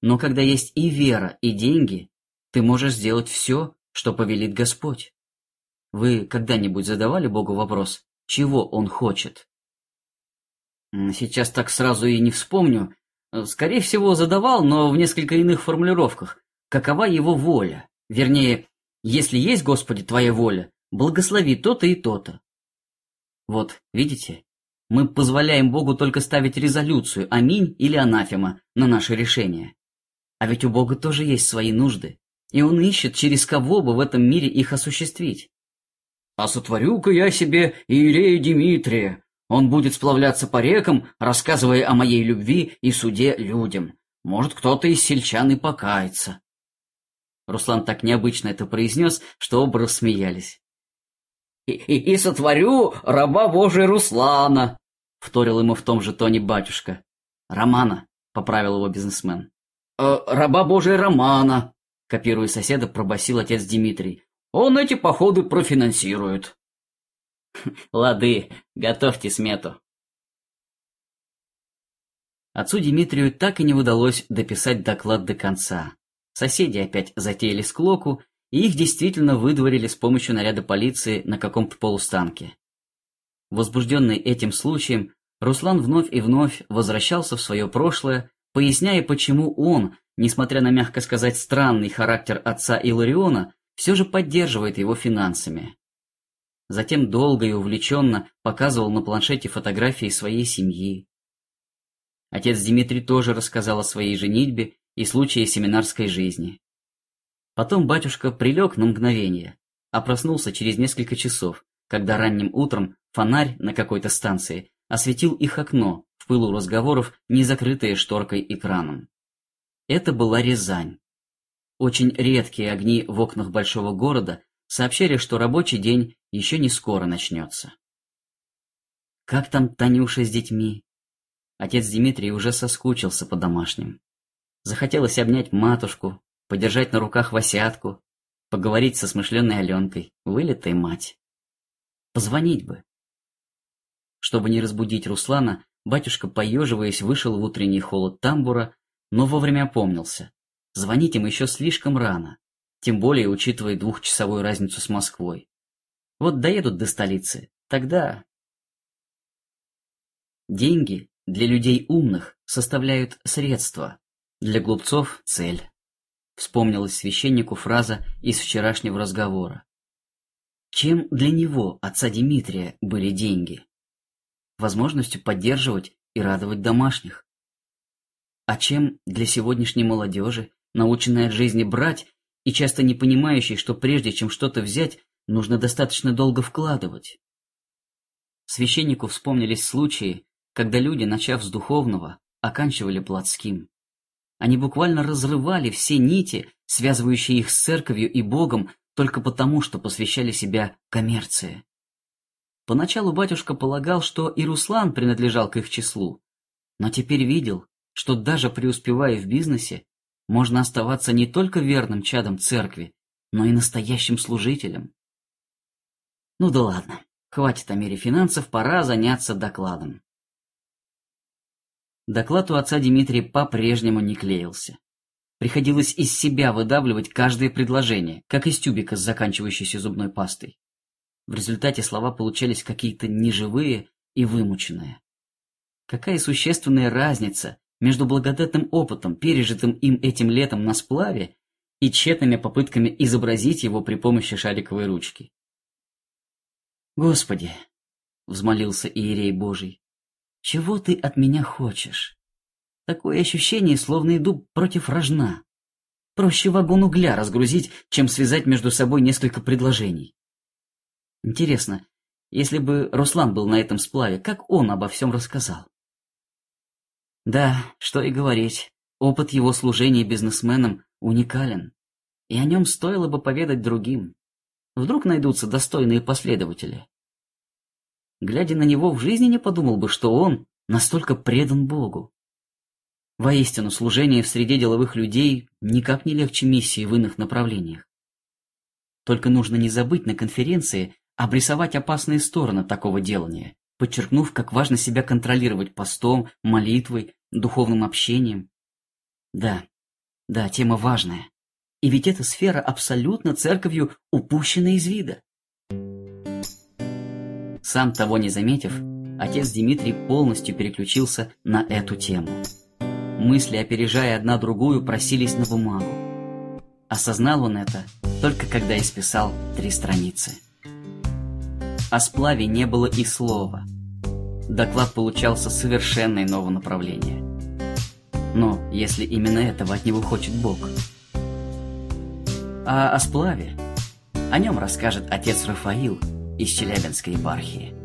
Speaker 1: Но когда есть и вера, и деньги, ты можешь сделать все, что повелит Господь. Вы когда-нибудь задавали Богу вопрос, чего Он хочет? Сейчас так сразу и не вспомню, Скорее всего, задавал, но в несколько иных формулировках. Какова его воля? Вернее, если есть, Господи, твоя воля, благослови то-то и то-то. Вот, видите, мы позволяем Богу только ставить резолюцию «Аминь» или «Анафема» на наше решение. А ведь у Бога тоже есть свои нужды, и Он ищет, через кого бы в этом мире их осуществить. «А сотворю-ка я себе Иерея Димитрия, он будет сплавляться по рекам, рассказывая о моей любви и суде людям. Может, кто-то из сельчан и покается. Руслан так необычно это произнес, что оба рассмеялись. «И, и, сотворю раба Божия Руслана!» — вторил ему в том же тоне батюшка. «Романа», — поправил его бизнесмен. «Э, «Раба Божия Романа», — копируя соседа, пробасил отец Дмитрий. «Он эти походы профинансирует». Лады, готовьте смету. Отцу Дмитрию так и не удалось дописать доклад до конца. Соседи опять затеяли склоку, и их действительно выдворили с помощью наряда полиции на каком-то полустанке. Возбужденный этим случаем, Руслан вновь и вновь возвращался в свое прошлое, поясняя, почему он, несмотря на, мягко сказать, странный характер отца Илариона, все же поддерживает его финансами. Затем долго и увлеченно показывал на планшете фотографии своей семьи. Отец Дмитрий тоже рассказал о своей женитьбе и случае семинарской жизни. Потом батюшка прилег на мгновение, а проснулся через несколько часов, когда ранним утром фонарь на какой-то станции осветил их окно в пылу разговоров, не закрытое шторкой экраном. Это была Рязань. Очень редкие огни в окнах большого города сообщили, что рабочий день еще не скоро начнется. Как там Танюша с детьми? Отец Дмитрий уже соскучился по домашним. Захотелось обнять матушку, подержать на руках Васятку, поговорить со смышленной Аленкой, вылитой мать. Позвонить бы. Чтобы не разбудить Руслана, батюшка, поеживаясь, вышел в утренний холод тамбура, но вовремя опомнился. Звонить им еще слишком рано тем более учитывая двухчасовую разницу с Москвой. Вот доедут до столицы, тогда... Деньги для людей умных составляют средства, для глупцов — цель. Вспомнилась священнику фраза из вчерашнего разговора. Чем для него, отца Дмитрия, были деньги? Возможностью поддерживать и радовать домашних. А чем для сегодняшней молодежи, наученной от жизни брать и часто не понимающий, что прежде чем что-то взять, нужно достаточно долго вкладывать. Священнику вспомнились случаи, когда люди, начав с духовного, оканчивали плотским. Они буквально разрывали все нити, связывающие их с церковью и Богом, только потому, что посвящали себя коммерции. Поначалу батюшка полагал, что и Руслан принадлежал к их числу, но теперь видел, что даже преуспевая в бизнесе, можно оставаться не только верным чадом церкви, но и настоящим служителем. Ну да ладно, хватит о мере финансов, пора заняться докладом. Доклад у отца Дмитрия по-прежнему не клеился. Приходилось из себя выдавливать каждое предложение, как из тюбика с заканчивающейся зубной пастой. В результате слова получались какие-то неживые и вымученные. Какая существенная разница между благодатным опытом, пережитым им этим летом на сплаве, и тщетными попытками изобразить его при помощи шариковой ручки. «Господи!» — взмолился Иерей Божий. «Чего ты от меня хочешь? Такое ощущение, словно иду против рожна. Проще вагон угля разгрузить, чем связать между собой несколько предложений. Интересно, если бы Руслан был на этом сплаве, как он обо всем рассказал?» Да, что и говорить, опыт его служения бизнесменам уникален, и о нем стоило бы поведать другим. Вдруг найдутся достойные последователи. Глядя на него, в жизни не подумал бы, что он настолько предан Богу. Воистину, служение в среде деловых людей никак не легче миссии в иных направлениях. Только нужно не забыть на конференции обрисовать опасные стороны такого делания, подчеркнув, как важно себя контролировать постом, молитвой, духовным общением. Да, да, тема важная. И ведь эта сфера абсолютно церковью упущена из вида. Сам того не заметив, отец Дмитрий полностью переключился на эту тему. Мысли, опережая одна другую, просились на бумагу. Осознал он это только когда исписал три страницы. О сплаве не было и слова – доклад получался совершенно иного направления. Но если именно этого от него хочет Бог. А о сплаве? О нем расскажет отец Рафаил из Челябинской епархии.